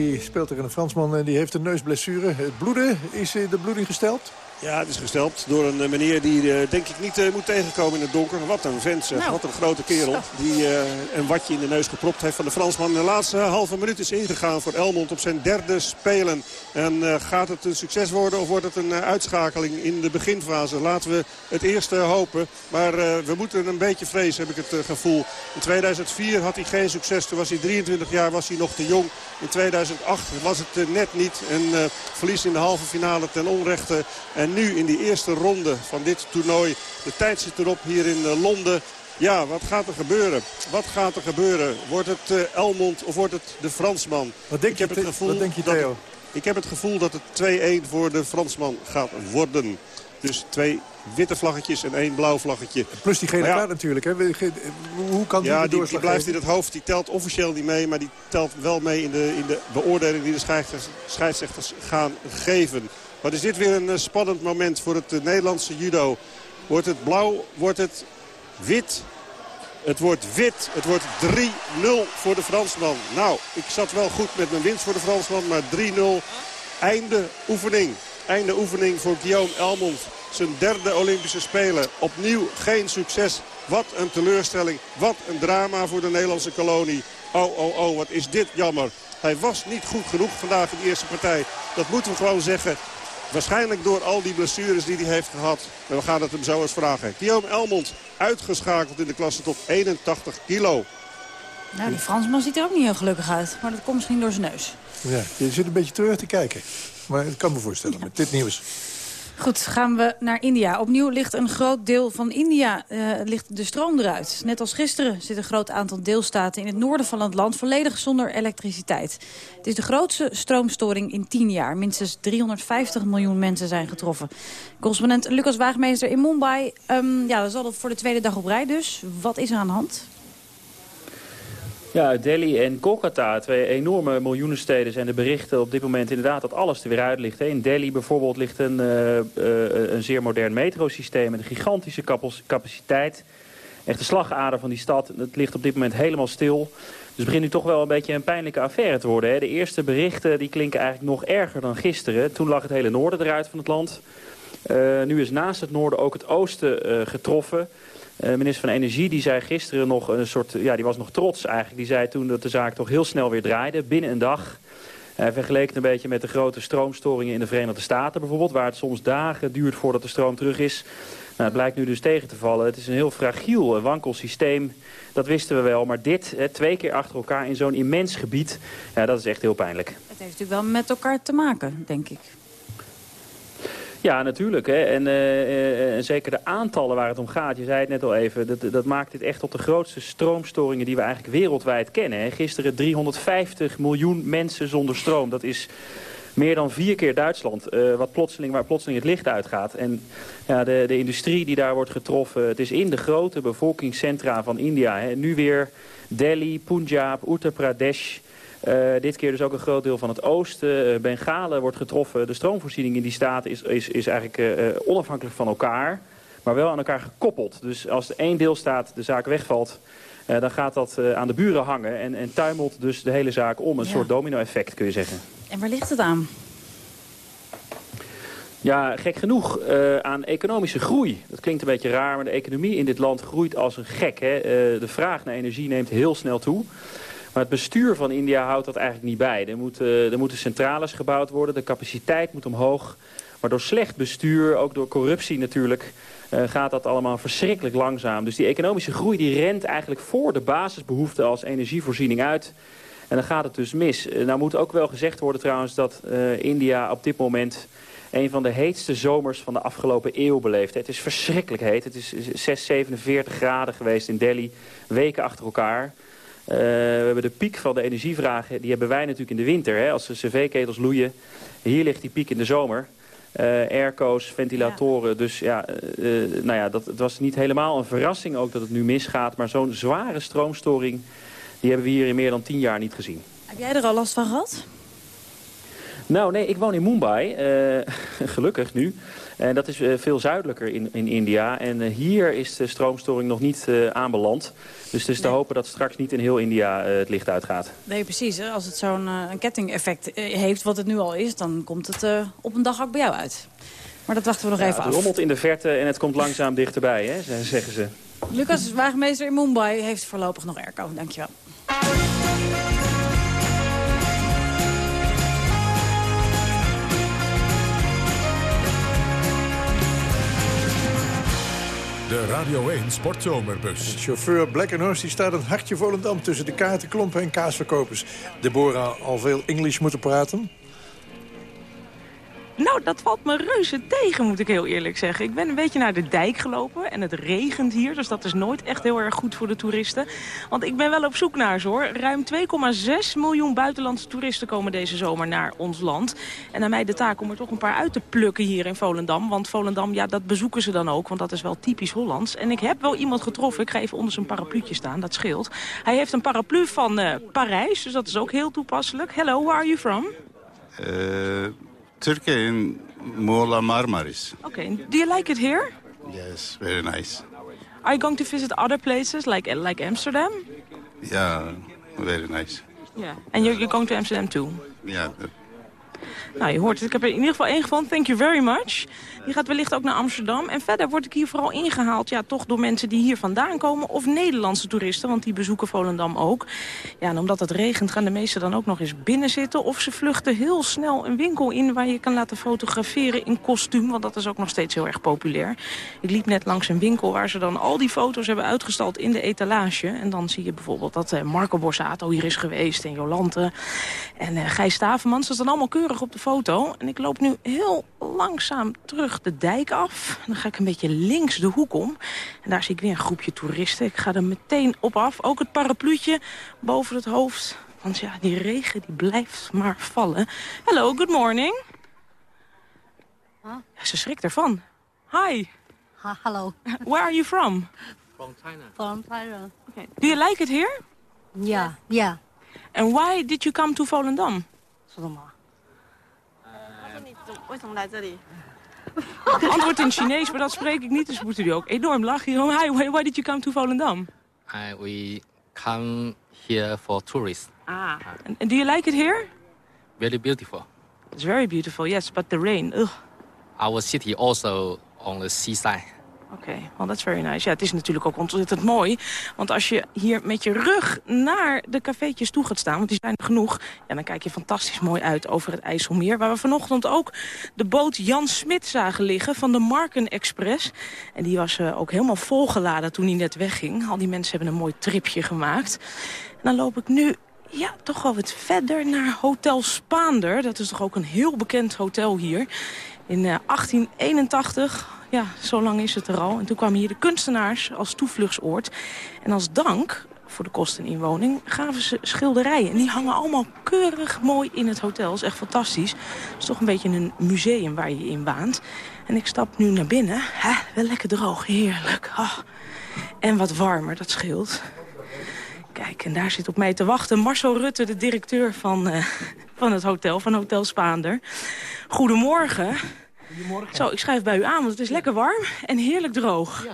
S15: Die speelt tegen een Fransman en die heeft een neusblessure. Het bloeden, is de bloeding gesteld?
S18: Ja, het is gesteld door een eh, meneer die eh, denk ik niet eh, moet tegenkomen in het donker. Wat een vent zeg.
S9: Nou.
S18: Wat een grote kerel. Die een watje in de neus gepropt heeft van de Fransman. De laatste halve minuut is ingegaan voor Elmond op zijn derde spelen. En gaat het een succes worden of wordt het een uitschakeling in de beginfase? Laten we het eerste hopen. Maar we moeten een beetje vrezen, heb ik het gevoel. In 2004 had hij geen succes. Toen was hij 23 jaar, was hij nog te jong. In 2008 was het net niet. En eh, verlies in de halve finale ten onrechte. En nu in die eerste ronde van dit toernooi. De tijd zit erop hier in eh, Londen. Ja, wat gaat er gebeuren? Wat gaat er gebeuren? Wordt het eh, Elmond of wordt het de Fransman?
S15: Wat denk
S18: ik heb
S15: je,
S18: het
S15: Theo?
S18: gevoel
S15: Wat denk je,
S18: dat-
S15: Theo?
S18: ik heb het gevoel dat het 2-1 voor de Fransman gaat worden. Dus twee witte vlaggetjes en één blauw vlaggetje.
S15: Plus die gele
S18: Maar ja,
S15: kaart natuurlijk. Hè. Hoe kan die
S18: ja, die, die blijft in het hoofd. Die telt officieel niet mee, maar die telt wel mee in de, in de beoordeling die de scheidsrechters gaan geven. Wat is dit weer een eh, spannend moment voor het eh, Nederlandse judo. Wordt het blauw, wordt het wit? Het wordt wit. Het wordt 3-0 voor de Fransman. Nou, ik zat wel goed met mijn winst voor de Fransman, maar 3-0. Einde oefening. Einde oefening voor Guillaume Elmond. Zijn derde Olympische Spelen. Opnieuw geen succes. Wat een teleurstelling. Wat een drama voor de Nederlandse kolonie. Oh, oh, oh, wat is dit jammer. Hij was niet goed genoeg vandaag in de eerste partij. Dat moeten we gewoon zeggen. Waarschijnlijk door al die blessures die hij heeft gehad. En we gaan het hem zo eens vragen. Guillaume Elmond uitgeschakeld in de klasse tot 81 kilo.
S9: Nou, die Fransman ziet er ook niet heel gelukkig uit. Maar dat komt misschien door zijn neus.
S15: Ja, je zit een beetje terug te kijken. Maar ik kan me voorstellen met dit nieuws.
S9: Goed, gaan we naar India. Opnieuw ligt een groot deel van India eh, ligt de stroom eruit. Net als gisteren zit een groot aantal deelstaten in het noorden van het land volledig zonder elektriciteit. Het is de grootste stroomstoring in tien jaar. Minstens 350 miljoen mensen zijn getroffen. Correspondent Lucas Waagmeester in Mumbai. Ehm, ja, dat is al voor de tweede dag op rij dus. Wat is er aan de hand?
S19: Ja, Delhi en Kolkata, twee enorme miljoenensteden, zijn de berichten op dit moment inderdaad dat alles er weer uit ligt. In Delhi bijvoorbeeld ligt een, eh, eh, een zeer modern metrosysteem met een gigantische capaciteit. Echt de slagader van die stad, het ligt op dit moment helemaal stil. Dus het begint nu toch wel een beetje een pijnlijke affaire te worden. Hè. De eerste berichten die klinken eigenlijk nog erger dan gisteren. Toen lag het hele noorden eruit van het land. Eh, nu is naast het noorden ook het oosten getroffen. De minister van Energie die zei gisteren nog een soort, ja, die was nog trots eigenlijk. Die zei toen dat de zaak toch heel snel weer draaide, binnen een dag. Hij vergeleek het een beetje met de grote stroomstoringen in de Verenigde Staten bijvoorbeeld, waar het soms dagen duurt voordat de stroom terug is. Nou, het blijkt nu dus tegen te vallen. Het is een heel fragiel, eh, wankel systeem. Dat wisten we wel. Maar dit, hè, twee keer achter elkaar in zo'n immens gebied, ja, dat is echt heel pijnlijk.
S9: Het heeft natuurlijk wel met elkaar te maken, denk ik.
S19: Ja, natuurlijk. Hè. En, eh, eh, en zeker de aantallen waar het om gaat, je zei het net al even... dat, dat maakt dit echt tot de grootste stroomstoringen die we eigenlijk wereldwijd kennen. Gisteren 350 miljoen mensen zonder stroom. Dat is meer dan vier keer Duitsland, eh, wat plotseling, waar plotseling het licht uitgaat. En ja, de, de industrie die daar wordt getroffen, het is in de grote bevolkingscentra van India. Hè. Nu weer Delhi, Punjab, Uttar Pradesh... Uh, dit keer dus ook een groot deel van het oosten. Uh, Bengalen wordt getroffen. De stroomvoorziening in die staten is, is, is eigenlijk uh, onafhankelijk van elkaar. Maar wel aan elkaar gekoppeld. Dus als één deelstaat de zaak wegvalt... dan gaat dat aan de buren hangen. En, en tuimelt dus de hele zaak om. Een ja. soort domino-effect kun je zeggen.
S9: En waar ligt het aan?
S19: Ja, gek genoeg uh, aan economische groei. Dat klinkt een beetje raar, maar de economie in dit land groeit als een gek. Hè? De vraag naar energie neemt heel snel toe. Maar het bestuur van India houdt dat eigenlijk niet bij. Er moeten, er moeten centrales gebouwd worden, de capaciteit moet omhoog. Maar door slecht bestuur, ook door corruptie natuurlijk, uh, gaat dat allemaal verschrikkelijk langzaam. Dus die economische groei die rent eigenlijk voor de basisbehoeften als energievoorziening uit. En dan gaat het dus mis. Uh, nou moet ook wel gezegd worden trouwens dat uh, India op dit moment een van de heetste zomers van de afgelopen eeuw beleeft. Het is verschrikkelijk heet. Het is 6, 47 graden geweest in Delhi, weken achter elkaar. Uh, we hebben de piek van de energievragen, die hebben wij natuurlijk in de winter. Hè, als de cv-ketels loeien. Hier ligt die piek in de zomer. Uh, airco's, ventilatoren. Ja. Dus ja, uh, nou ja dat, het was niet helemaal een verrassing ook dat het nu misgaat. Maar zo'n zware stroomstoring, die hebben we hier in meer dan tien jaar niet gezien.
S9: Heb jij er al last van gehad?
S19: Nou, nee, ik woon in Mumbai. Uh, (laughs) gelukkig nu. En dat is veel zuidelijker in, in India. En hier is de stroomstoring nog niet aanbeland. Dus het is te hopen dat straks niet in heel India het licht uitgaat.
S9: Nee, precies. Als het zo'n kettingeffect heeft, wat het nu al is... dan komt het op een dag ook bij jou uit. Maar dat wachten we nog even af.
S19: Het rommelt in de verte en het komt langzaam dichterbij, hè, zeggen ze.
S9: Lucas, wagenmeester in Mumbai, heeft voorlopig nog airco. Dankjewel.
S4: Radio 1 Sportzomerbus.
S15: Chauffeur Blackenhorst die staat een hartje Volendam tussen de kaartenklompen en kaasverkopers. Deborah al veel Engels moeten praten?
S20: Nou, dat valt me reuze tegen, moet ik heel eerlijk zeggen. Ik ben een beetje naar de dijk gelopen en het regent hier. Dus dat is nooit echt heel erg goed voor de toeristen. Want ik ben wel op zoek naar ze, hoor. Ruim 2,6 miljoen buitenlandse toeristen komen deze zomer naar ons land. En aan mij de taak om er toch een paar uit te plukken hier in Volendam. Want Volendam, ja, dat bezoeken ze dan ook. Want dat is wel typisch Hollands. En ik heb wel iemand getroffen. Ik ga even onder zijn parapluutje staan, dat scheelt. Hij heeft een paraplu van uh, Parijs, dus dat is ook heel toepasselijk. Hello, where are you from?
S21: Uh... Turkey in Mola Marmaris.
S20: Okay. Do you like it here?
S21: Yes, very nice.
S20: Are you going to visit other places like like Amsterdam?
S21: Yeah, very nice.
S20: Yeah, and you're, you're going to Amsterdam too?
S21: Yeah,
S20: nou, je hoort het. Ik heb er in ieder geval één gevonden. Thank you very much. Die gaat wellicht ook naar Amsterdam. En verder word ik hier vooral ingehaald ja, toch door mensen die hier vandaan komen... of Nederlandse toeristen, want die bezoeken Volendam ook. Ja, en omdat het regent gaan de meesten dan ook nog eens binnen zitten... of ze vluchten heel snel een winkel in waar je kan laten fotograferen in kostuum... want dat is ook nog steeds heel erg populair. Ik liep net langs een winkel waar ze dan al die foto's hebben uitgestald in de etalage. En dan zie je bijvoorbeeld dat uh, Marco Borsato hier is geweest en Jolante en uh, Gijs Stavermans. Dat is dan allemaal keurig op de foto. En ik loop nu heel langzaam terug de dijk af. Dan ga ik een beetje links de hoek om. En daar zie ik weer een groepje toeristen. Ik ga er meteen op af. Ook het parapluutje boven het hoofd. Want ja, die regen die blijft maar vallen. Hello, good morning.
S22: Huh?
S20: Ja, ze schrikt ervan. Hi.
S22: Ha, hello.
S20: Where are you from?
S22: From China. From China.
S20: Okay. Do you like it here?
S22: Yeah, yeah.
S20: And why did you come to Volendam?
S22: 说 什么？为什么来这里？
S20: Antwoord in (laughs) Chinees, maar dat spreek ik niet, dus moeten jullie ook enorm lachen. Hi, why, why did you come to Volendam?
S23: Uh, we come here for tourists.
S20: Ah, and, and do you like it here?
S23: Very beautiful.
S20: It's very beautiful, yes, but the rain, ugh.
S23: Our city also on the seaside.
S20: Oké, okay, well that's very nice. Ja, het is natuurlijk ook ontzettend mooi. Want als je hier met je rug naar de cafeetjes toe gaat staan... want die zijn genoeg... Ja, dan kijk je fantastisch mooi uit over het IJsselmeer... waar we vanochtend ook de boot Jan Smit zagen liggen van de Marken Express. En die was uh, ook helemaal volgeladen toen hij net wegging. Al die mensen hebben een mooi tripje gemaakt. En dan loop ik nu ja, toch wel wat verder naar Hotel Spaander. Dat is toch ook een heel bekend hotel hier. In uh, 1881 ja, zo lang is het er al. En toen kwamen hier de kunstenaars als toevluchtsoord. En als dank voor de kosteninwoning gaven ze schilderijen. En die hangen allemaal keurig mooi in het hotel. Dat is echt fantastisch. Het is toch een beetje een museum waar je in waant. En ik stap nu naar binnen. Hè, wel lekker droog, heerlijk. Oh. En wat warmer, dat scheelt. Kijk, en daar zit op mij te wachten Marcel Rutte, de directeur van, uh, van het hotel, van Hotel Spaander. Goedemorgen.
S24: Goedemorgen.
S20: Zo, ik schrijf bij u aan, want het is lekker warm en heerlijk droog.
S24: Ja.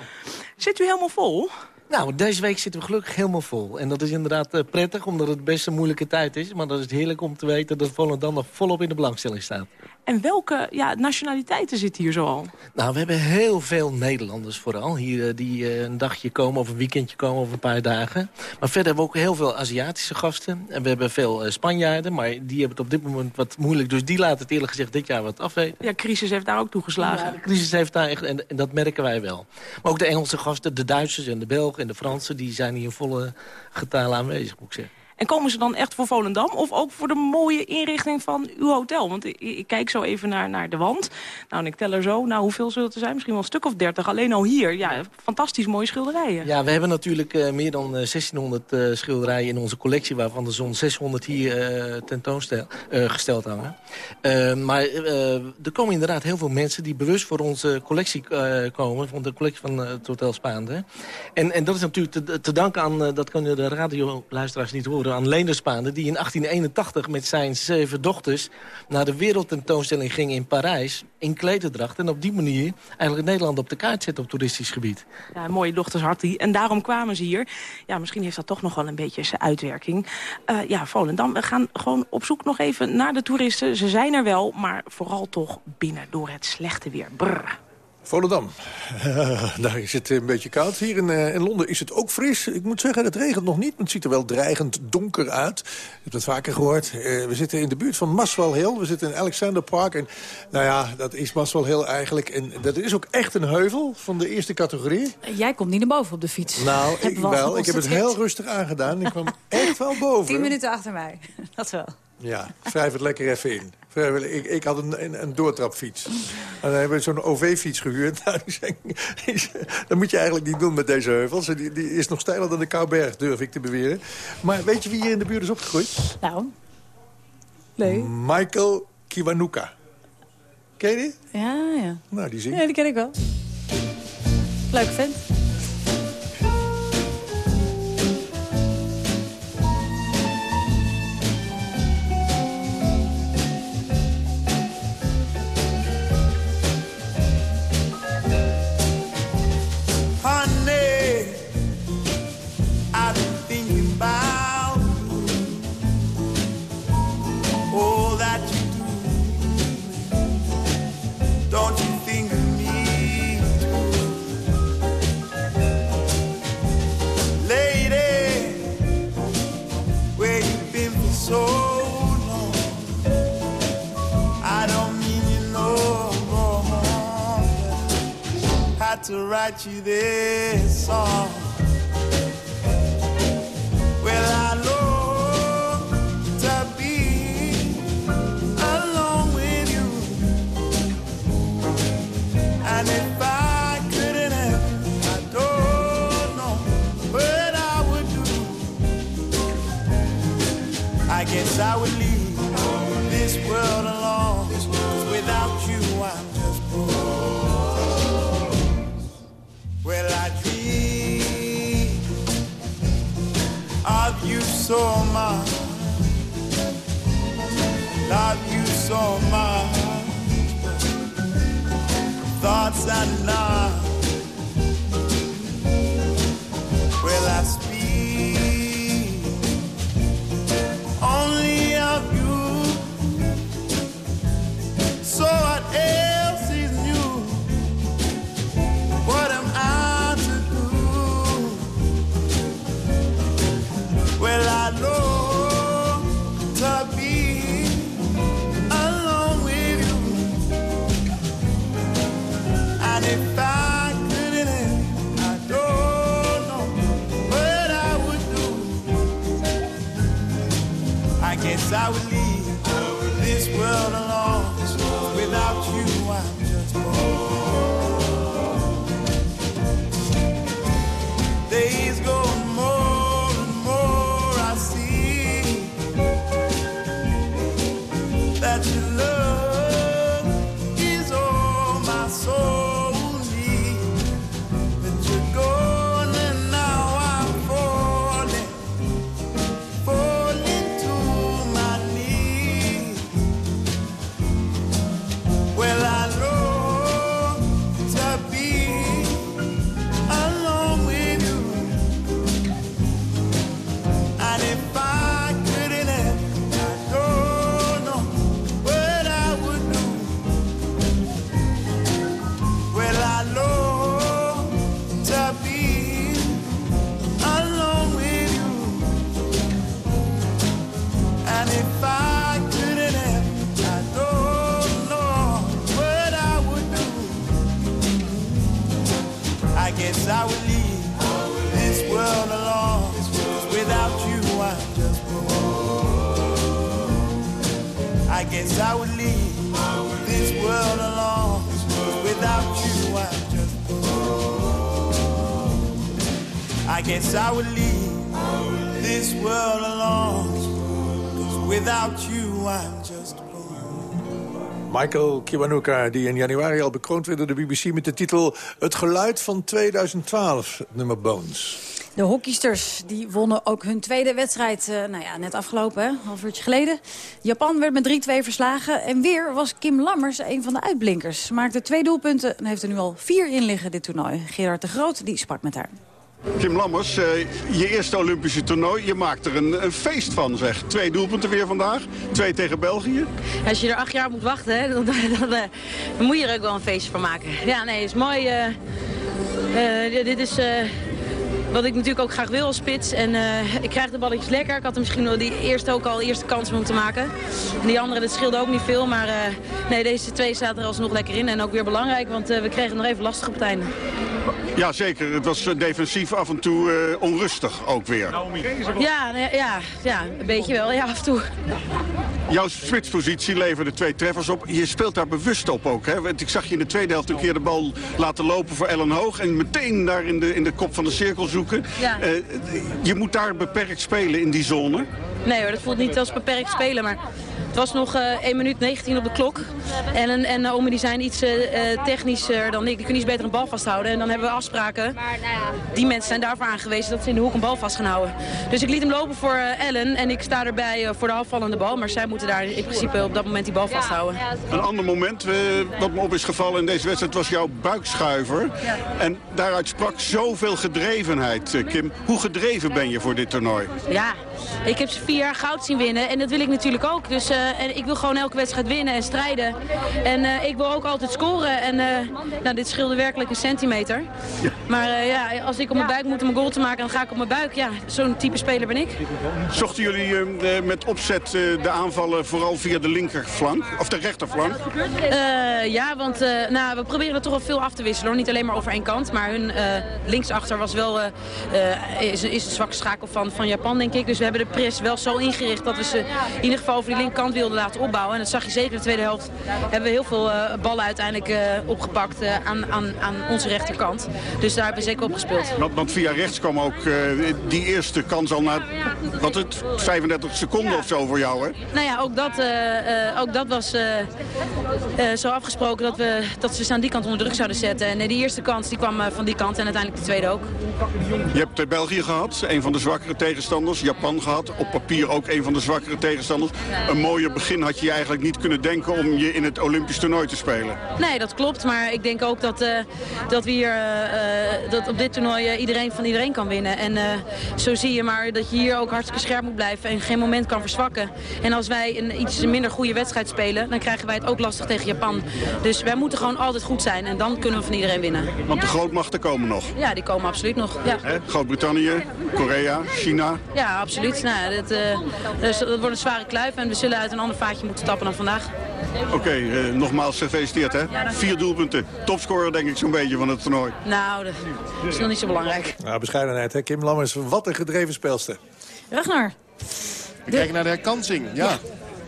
S20: Zit u helemaal vol?
S24: Nou, deze week zitten we gelukkig helemaal vol. En dat is inderdaad uh, prettig, omdat het best een moeilijke tijd is. Maar dat is heerlijk om te weten dat Volendam nog volop in de belangstelling staat.
S20: En welke ja, nationaliteiten zitten hier zoal?
S24: Nou, we hebben heel veel Nederlanders vooral. Hier uh, die uh, een dagje komen of een weekendje komen of een paar dagen. Maar verder hebben we ook heel veel Aziatische gasten. En we hebben veel Spanjaarden, maar die hebben het op dit moment wat moeilijk. Dus die laten het eerlijk gezegd dit jaar wat afweten.
S20: Ja, crisis heeft daar ook toegeslagen.
S24: Ja, de crisis heeft daar echt, en, en dat merken wij wel. Maar ook de Engelse gasten, de Duitsers en de Belgen en de Fransen... die zijn hier in volle getalen aanwezig, moet ik zeggen.
S20: En komen ze dan echt voor Volendam of ook voor de mooie inrichting van uw hotel? Want ik, ik kijk zo even naar, naar de wand. Nou, en ik tel er zo, nou hoeveel zullen het er zijn? Misschien wel een stuk of dertig. Alleen al hier, ja, fantastisch mooie schilderijen.
S24: Ja, we hebben natuurlijk uh, meer dan uh, 1600 uh, schilderijen in onze collectie... waarvan er zo'n 600 hier uh, tentoongesteld hangen. maar er komen inderdaad heel veel mensen die bewust voor onze collectie komen... van de collectie van het Hotel Spaande. En, en dat is natuurlijk te, te danken aan, dat kunnen de radioluisteraars niet horen aan Leenders Spaande... die in 1881 met zijn zeven dochters naar de wereldtentoonstelling ging in Parijs... in klededracht en op die manier eigenlijk Nederland op de kaart zet op toeristisch gebied.
S20: Ja, mooie dochters had hij. En daarom kwamen ze hier. Ja, misschien heeft dat toch nog wel een beetje zijn uitwerking. Uh, ja, Volendam, we gaan gewoon op zoek nog even naar de toeristen. Ze zijn er wel, maar vooral toch binnen door het slechte weer. Brrr.
S15: Volendam. Uh, (laughs) daar is het een beetje koud. Hier in, uh, in, Londen is het ook fris. Ik moet zeggen, het regent nog niet, maar het ziet er wel dreigend donker uit. Je hebt het vaker gehoord. Uh, we zitten in de buurt van Maswell Hill. We zitten in Alexander Park. En nou ja, dat is Maswell Hill eigenlijk. En dat is ook echt een heuvel van de eerste categorie.
S9: Jij komt niet naar boven op de fiets.
S15: Nou, (laughs) ik wel. Ik heb het heel rustig aangedaan. Ik kwam echt wel (laughs) boven.
S9: Tien minuten achter mij. Dat wel.
S15: Ja, wrijf het lekker even in. Ik, ik had een, een, een doortrapfiets. En dan hebben we zo'n OV-fiets gehuurd. (laughs) Nou, dat moet je eigenlijk niet doen met deze heuvels. Die, die is nog steiler dan de Kouberg, durf ik te beweren. Maar weet je wie hier in de buurt is opgegroeid?
S9: Nou, nee.
S15: Michael Kiwanuka. Ken je die?
S9: Ja, ja.
S15: Nou, die zingt.
S9: Ja, die ken ik wel. Leuk vent.
S2: To write you this
S15: Michael Kiwanuka, die in januari al bekroond werd door de BBC... met de titel Het Geluid van 2012, het nummer Bones.
S9: De hockeysters die wonnen ook hun tweede wedstrijd, uh, nou ja, net afgelopen, half uurtje geleden. Japan werd met 3-2 verslagen en weer was Kim Lammers een van de uitblinkers. Maakte twee doelpunten en heeft er nu al vier in liggen dit toernooi. Gerard de Groot, die sprak met haar.
S25: Kim Lammers, uh, je eerste Olympische toernooi, je maakt er een, een, feest van, zeg. Twee doelpunten weer vandaag, twee tegen België.
S26: Als je er acht jaar moet wachten, (laughs) dan, dan, dan, moet je er ook wel een feestje van maken. Ja, nee, is mooi. Uh, dit is wat ik natuurlijk ook graag wil als spits. En ik krijg de balletjes lekker. Ik had er misschien wel die eerste ook al eerste kans moeten maken. En die andere, dat scheelde ook niet veel. Maar nee, deze twee zaten er alsnog lekker in. En ook weer belangrijk, want we kregen nog even lastig op het einde.
S25: Ja, zeker. Het was defensief af en toe onrustig ook weer.
S26: Ja, ja, ja, een beetje wel. Ja, af en toe.
S25: Jouw switchpositie leverde twee treffers op. Je speelt daar bewust op ook. Hè? Want ik zag je in de tweede helft een keer de bal laten lopen voor Ellen Hoog. En meteen daar in de, in de kop van de cirkel zoeken.
S26: Ja.
S25: Uh, je moet daar beperkt spelen in die zone.
S26: Nee hoor, dat voelt niet als beperkt spelen. Maar het was nog uh, 1 minuut 19 op de klok. En, en Naomi die zijn iets technischer dan ik. Die kunnen iets beter een bal vasthouden. En dan hebben we afspraken. Die mensen zijn daarvoor aangewezen dat ze in de hoek een bal vast gaan houden. Dus ik liet hem lopen voor Ellen. En ik sta erbij voor de afvallende bal. Maar zij moeten daar in principe op dat moment die bal vasthouden.
S25: Een ander moment wat me op is gevallen in deze wedstrijd was jouw buikschuiver.
S26: Ja.
S25: En daaruit sprak zoveel gedrevenheid, Kim. Hoe gedreven ben je voor dit toernooi?
S26: Ja, ik heb ze vier jaar goud zien winnen. En dat wil ik natuurlijk ook. Dus uh, en ik wil gewoon elke wedstrijd winnen en strijden. En uh, ik wil ook altijd scoren. En uh, nou, dit scheelde werkelijk een centimeter.
S25: Ja.
S26: Maar ja, als ik op mijn buik moet om een goal te maken, dan ga ik op mijn buik. Ja, zo'n type speler ben ik.
S25: Zochten jullie met opzet de aanvallen vooral via de linkerflank? Of de rechterflank?
S26: ja, want nou, we proberen er toch wel veel af te wisselen. Hoor. Niet alleen maar over één kant. Maar hun linksachter was wel, is, is een zwakke schakel van, van Japan, denk ik. Dus we hebben de press wel zo ingericht dat we ze in ieder geval over die linkerkant wilden laten opbouwen. En dat zag je zeker in de tweede helft. Hebben we heel veel uh, ballen uiteindelijk uh, opgepakt uh, aan, aan, aan onze rechterkant. Dus daar hebben we zeker op gespeeld.
S25: Want, want via rechts kwam ook die eerste kans al na wat het, 35 seconden of zo voor jou, hè?
S26: Nou ja, ook dat, ook dat was zo afgesproken dat we, dat ze ze aan die kant onder druk zouden zetten. En die eerste kans die kwam van die kant en uiteindelijk de tweede ook.
S25: Je hebt België gehad, een van de zwakkere tegenstanders. Japan gehad, op papier ook een van de zwakkere tegenstanders. Een mooier begin had je eigenlijk niet kunnen denken om je in het Olympisch toernooi te spelen.
S26: Nee, dat klopt. Maar ik denk ook dat, uh, dat we hier uh, dat op dit toernooi uh, iedereen van iedereen kan winnen. En zo zie je maar dat je hier ook hartstikke scherp moet blijven en geen moment kan verzwakken. En als wij een iets minder goede wedstrijd spelen, dan krijgen wij het ook lastig tegen Japan. Dus wij moeten gewoon altijd goed zijn en dan kunnen we van iedereen winnen.
S25: Want de grootmachten komen nog?
S26: Ja, die komen absoluut nog. Ja.
S25: Groot-Brittannië, Korea, China?
S26: Ja, absoluut. Nou, dat, dat wordt een zware kluif en we zullen uit een ander vaatje moeten tappen dan vandaag.
S25: Oké, okay, uh, nogmaals gefeliciteerd hè.
S26: Ja,
S25: Vier doelpunten. Topscorer denk ik zo'n beetje van het toernooi.
S26: Nou, dat is nog niet zo belangrijk.
S15: Nou, bescheidenheid hè. Kim Lammers, wat een gedreven speelster.
S9: Ragnar.
S3: We kijken naar de herkansing, ja. ja.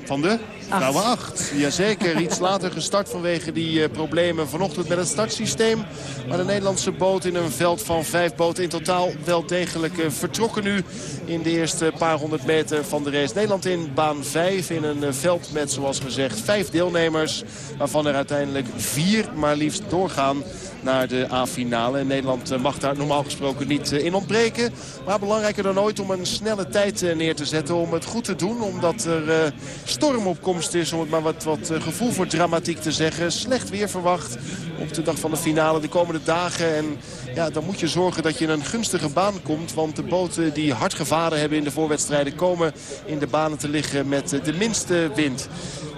S3: Van de. Nou, acht. Jazeker, iets later gestart vanwege die uh, problemen vanochtend met het startsysteem. Maar de Nederlandse boot in een veld van vijf boten in totaal wel degelijk uh, vertrokken nu. In de eerste paar honderd meter van de race. Nederland in baan 5 in een uh, veld met zoals gezegd vijf deelnemers. Waarvan er uiteindelijk vier maar liefst doorgaan naar de A-finale. Nederland mag daar normaal gesproken niet in ontbreken. Maar belangrijker dan ooit om een snelle tijd neer te zetten. Om het goed te doen. Omdat er storm op komst is. Om het maar wat, wat gevoel voor dramatiek te zeggen. Slecht weer verwacht op de dag van de finale de komende dagen. En ja, dan moet je zorgen dat je in een gunstige baan komt. Want de boten die hard gevaren hebben in de voorwedstrijden... komen in de banen te liggen met de minste wind.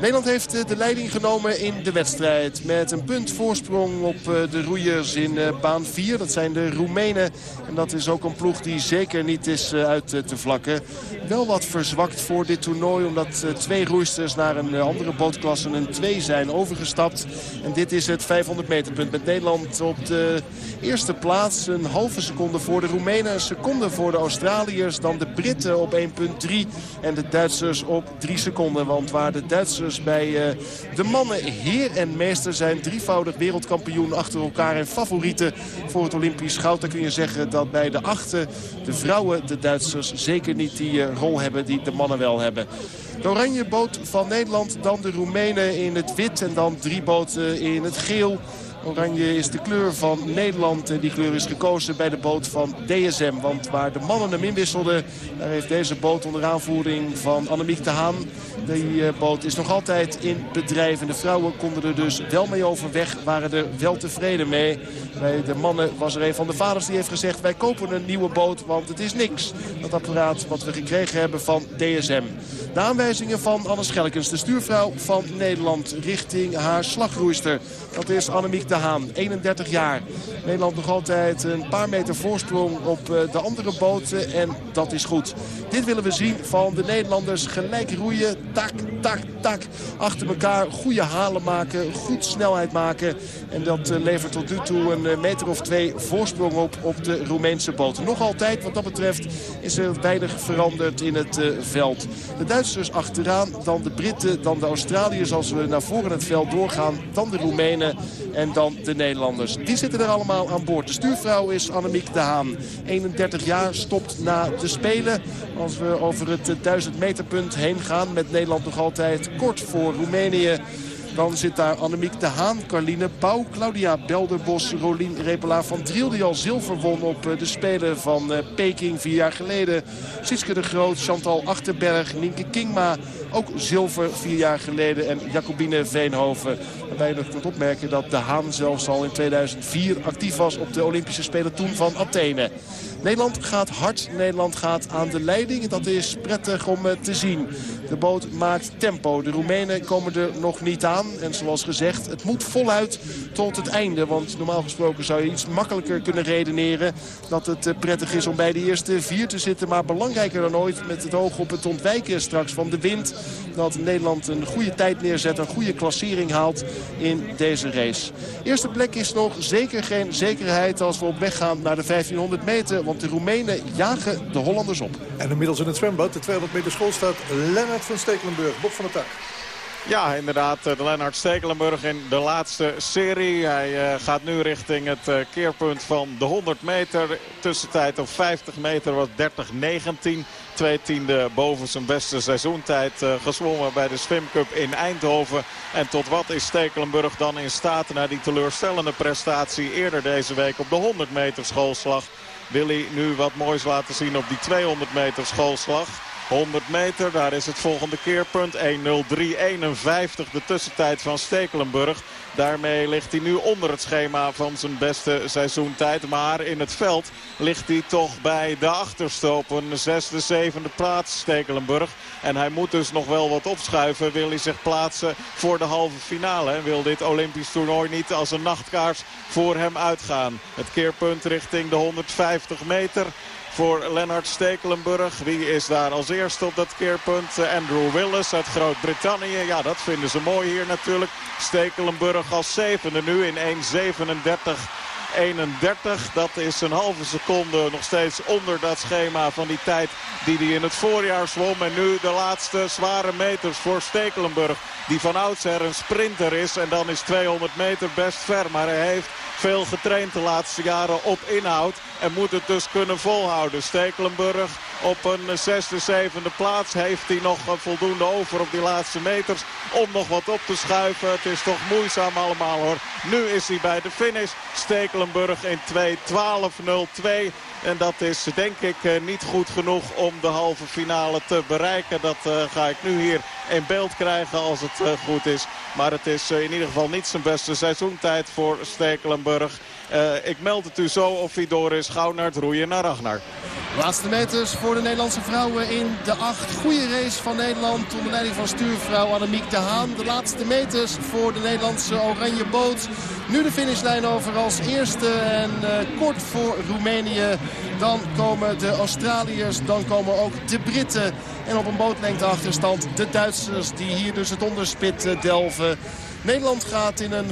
S3: Nederland heeft de leiding genomen in de wedstrijd. Met een punt voorsprong op de roeiers in baan 4. Dat zijn de Roemenen. En dat is ook een ploeg die zeker niet is uit te vlakken. Wel wat verzwakt voor dit toernooi. Omdat twee roeisters naar een andere bootklasse een 2 zijn overgestapt. En dit is het 500 meter punt met Nederland op de eerste plaats. Een halve seconde voor de Roemenen. Een seconde voor de Australiërs. Dan de Britten op 1.3. En de Duitsers op 3 seconden. Want waar de Duitsers Bij eh, de mannen. Heer en meester zijn drievoudig wereldkampioen achter elkaar. En favorieten voor het Olympisch goud. Dan kun je zeggen dat bij de achten de vrouwen, de Duitsers, zeker niet die eh, rol hebben die de mannen wel hebben. De oranje boot van Nederland, dan de Roemenen in het wit en dan drie boten in het geel. Oranje is de kleur van Nederland. Die kleur is gekozen bij de boot van DSM. Want waar de mannen hem inwisselden... daar heeft deze boot onder aanvoering van Annemiek de Haan... die eh, boot is nog altijd in bedrijf. En de vrouwen konden er dus wel mee overweg. Waren er wel tevreden mee. Bij de mannen was er een van de vaders die heeft gezegd... wij kopen een nieuwe boot, want het is niks. Dat apparaat wat we gekregen hebben van DSM. De aanwijzingen van Anne Schelkens, de stuurvrouw van Nederland... richting haar slagroeister. Dat is Annemiek de Haan, 31 jaar. Nederland nog altijd een paar meter voorsprong op eh, de andere boten. En dat is goed. Dit willen we zien van de Nederlanders. Gelijk roeien, tak, tak, tak. Achter elkaar goede halen maken, goed snelheid maken. En dat eh, levert tot nu toe een eh, meter of twee voorsprong op op de Roemeense boot. Nog altijd, wat dat betreft, is er weinig veranderd in het veld. Duitsers achteraan, dan de Britten, dan de Australiërs als we naar voren het veld doorgaan. Dan de Roemenen en dan de Nederlanders. Die zitten er allemaal aan boord. De stuurvrouw is Annemiek de Haan. 31 jaar, stopt na de Spelen. Als we over het 1000 meterpunt heen gaan met Nederland nog altijd kort voor Roemenië. Dan zit daar Annemiek de Haan, Carline Pauw, Claudia Belderbos, Rolien Repelaar van Driel... die al zilver won op eh, de Spelen van eh, Peking vier jaar geleden. Sietske de Groot, Chantal Achterberg, Nienke Kingma, ook zilver vier jaar geleden. En Jacobine Veenhoven. Nog kunt opmerken dat de Haan zelfs al in 2004 actief was... op de Olympische Spelen toen van Athene. Nederland gaat hard. Nederland gaat aan de leiding. Dat is prettig om eh, te zien. De boot maakt tempo. De Roemenen komen er nog niet aan. En zoals gezegd, het moet voluit tot het einde. Want normaal gesproken zou je iets makkelijker kunnen redeneren... dat het eh, prettig is om bij de eerste vier te zitten. Maar belangrijker dan ooit met het oog op het ontwijken straks van de wind... dat Nederland een goede tijd neerzet, een goede klassering haalt in deze race. Eerste plek is nog zeker geen zekerheid als we op weg gaan naar de 1500 meter want de Roemenen jagen de Hollanders op.
S15: En inmiddels in het zwembad, de 200 meter school, staat Lennart van Stekelenburg. Bob van der Tak.
S17: Ja, inderdaad. De Lennart Stekelenburg in de laatste serie. Hij uh, gaat nu richting het uh, keerpunt van de 100 meter. Tussentijd op 50 meter was 30-19. Twee tiende boven zijn beste seizoentijd uh, gezwommen bij de Swim Cup in Eindhoven. En tot wat is Stekelenburg dan in staat na die teleurstellende prestatie eerder deze week op de 100 meter schoolslag wil hij nu wat moois laten zien op die 200 meter schoolslag. 100 meter, daar is het volgende keerpunt. 1.03.51 de tussentijd van Stekelenburg. Daarmee ligt hij nu onder het schema van zijn beste seizoentijd. Maar in het veld ligt hij toch bij de achterste op een zesde, zevende plaats Stekelenburg. En hij moet dus nog wel wat opschuiven. Wil hij zich plaatsen voor de halve finale. En wil dit Olympisch toernooi niet als een nachtkaars voor hem uitgaan. Het keerpunt richting de 150 meter voor Lennart Stekelenburg. Wie is daar als eerste op dat keerpunt? Andrew Willis uit Groot-Brittannië. Ja, dat vinden ze mooi hier natuurlijk. Stekelenburg als zevende nu in 1.37. 31. Dat is een halve seconde nog steeds onder dat schema van die tijd die hij in het voorjaar zwom. En nu de laatste zware meters voor Stekelenburg. Die van oudsher een sprinter is. En dan is 200 meter best ver. Maar hij heeft veel getraind de laatste jaren op inhoud. En moet het dus kunnen volhouden. Stekelenburg op een zesde, zevende plaats heeft hij nog voldoende over op die laatste meters. Om nog wat op te schuiven. Het is toch moeizaam allemaal hoor. Nu is hij bij de finish. Stekelenburg in 2.12.02. En dat is denk ik eh, niet goed genoeg om de halve finale te bereiken. Dat uh, ga ik nu hier in beeld krijgen als het goed is. Maar het is in ieder geval niet zijn beste seizoentijd voor Stekelenburg. Ik meld het u zo of hij door is. Gauw naar het roeien naar Ragnar.
S3: Laatste meters voor de Nederlandse vrouwen in de acht. Goede race van Nederland onder leiding van stuurvrouw Annemiek de Haan. De laatste meters voor de Nederlandse oranje boot. Nu de finishlijn over als eerste en uh, kort voor Roemenië. Dan komen de Australiërs, dan komen ook de Britten. En op een bootlengte achterstand de Duitsers die hier dus het onderspit delven. Nederland gaat in een